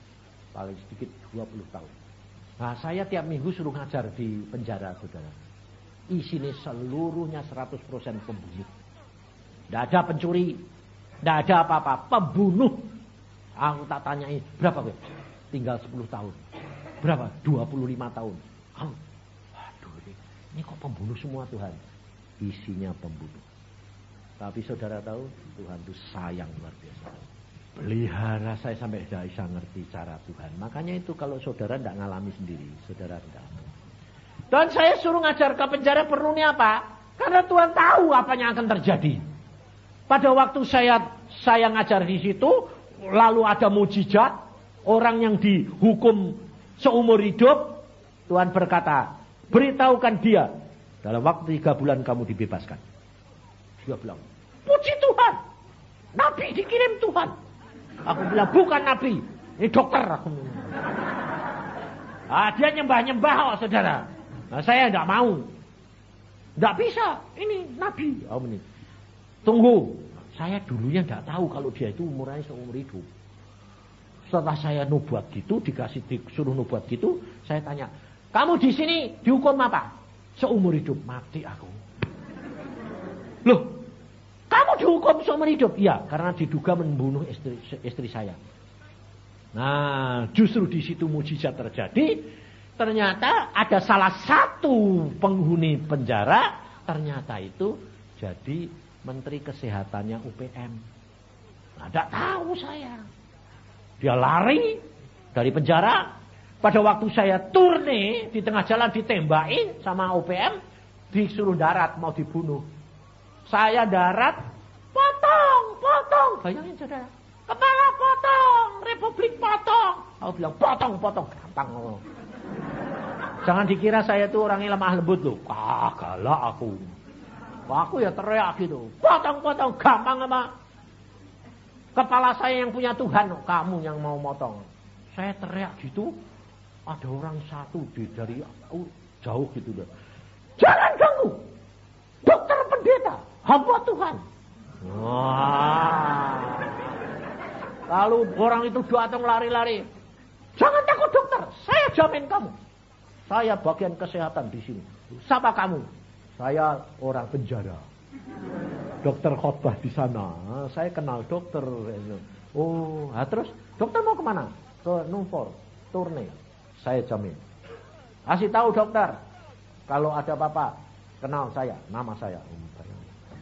Paling sedikit 20 tahun. Nah, saya tiap minggu suruh ngajar di penjara, saudara. Isinya seluruhnya 100% pembunuh. Tidak ada pencuri. Tidak ada apa-apa. Pembunuh. Aku tak tanyai, berapa gue? Tinggal 10 tahun. Berapa? 25 tahun. Oh, aduh ini, ini kok pembunuh semua Tuhan? Isinya pembunuh. Tapi saudara tahu Tuhan itu sayang luar biasa. Pelihara saya sampai bisa ngerti cara Tuhan. Makanya itu kalau saudara tidak ngalami sendiri, saudara tidak. Dan saya suruh ngajar ke penjara perlu ini apa? Karena Tuhan tahu apa yang akan terjadi. Pada waktu saya saya ngajar di situ, lalu ada mujizat, orang yang dihukum seumur hidup, Tuhan berkata, beritahukan dia, dalam waktu tiga bulan kamu dibebaskan. Dia bilang, puji Tuhan, Nabi dikirim Tuhan. Aku bilang, bukan Nabi, ini dokter aku. Ah, dia nyembah-nyembah oh, saudara. Nah, saya tidak mau. Tidak bisa, ini Nabi. Oh, ini. Tunggu, saya dulunya tidak tahu kalau dia itu umurnya seumur hidup. Setelah saya nubuat gitu, dikasih disuruh nubuat gitu, saya tanya, kamu di sini dihukum apa? Seumur hidup mati aku. Loh, kamu dihukum seumur hidup? Iya, karena diduga membunuh istri, istri saya. Nah, justru di situ mujizat terjadi. Ternyata ada salah satu penghuni penjara, ternyata itu jadi menteri kesehatannya UPM. Nah, tahu saya. Dia lari dari penjara. Pada waktu saya turne di tengah jalan ditembakin sama OPM, disuruh darat mau dibunuh. Saya darat, potong, potong. Bayangin saudara, kepala potong, Republik potong. Aku bilang potong, potong, gampang. Jangan dikira saya itu orangnya lemah lembut loh. Ah, galak aku. Aku ya teriak gitu. Potong, potong, gampang apa? Kepala saya yang punya Tuhan, kamu yang mau motong. Saya teriak gitu, ada orang satu di dari uh, jauh gitu deh. Jangan ganggu. Dokter pendeta, hamba Tuhan. Wah. Lalu orang itu datang lari-lari. Jangan takut dokter, saya jamin kamu. Saya bagian kesehatan di sini. Siapa kamu? Saya orang penjara dokter khotbah di sana. Saya kenal dokter. Oh, nah terus dokter mau ke mana? Ke Numpor, turne. Saya jamin. Kasih tahu dokter, kalau ada apa-apa, kenal saya, nama saya.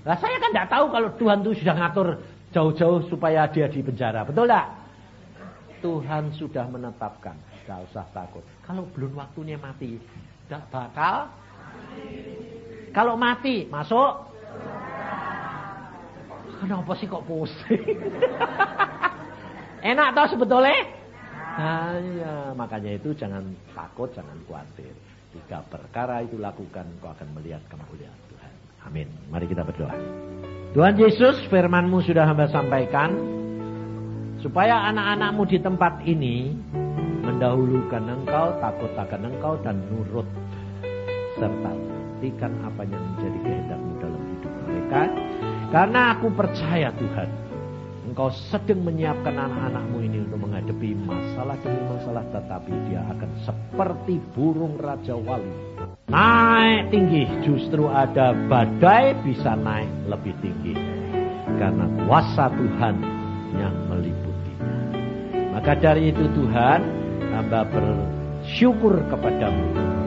Nah saya kan tidak tahu kalau Tuhan itu sudah ngatur jauh-jauh supaya dia di penjara. Betul tidak? Tuhan sudah menetapkan. Tidak usah takut. Kalau belum waktunya mati, tidak bakal. Kalau mati, masuk Kenapa sih kok pusing? Enak tau sebetulnya? Nah, iya. makanya itu jangan takut, jangan khawatir. Tiga perkara itu lakukan, kau akan melihat kemuliaan Tuhan. Amin. Mari kita berdoa. Tuhan Yesus, firmanmu sudah hamba sampaikan. Supaya anak-anakmu di tempat ini mendahulukan engkau, takut akan engkau, dan nurut. Serta buktikan apa yang menjadi kehendakmu mereka karena aku percaya Tuhan, Engkau sedang menyiapkan anak-anakmu ini untuk menghadapi masalah demi masalah, tetapi dia akan seperti burung Raja Wali. Naik tinggi, justru ada badai bisa naik lebih tinggi. Karena kuasa Tuhan yang meliputinya. Maka dari itu Tuhan, hamba bersyukur kepadamu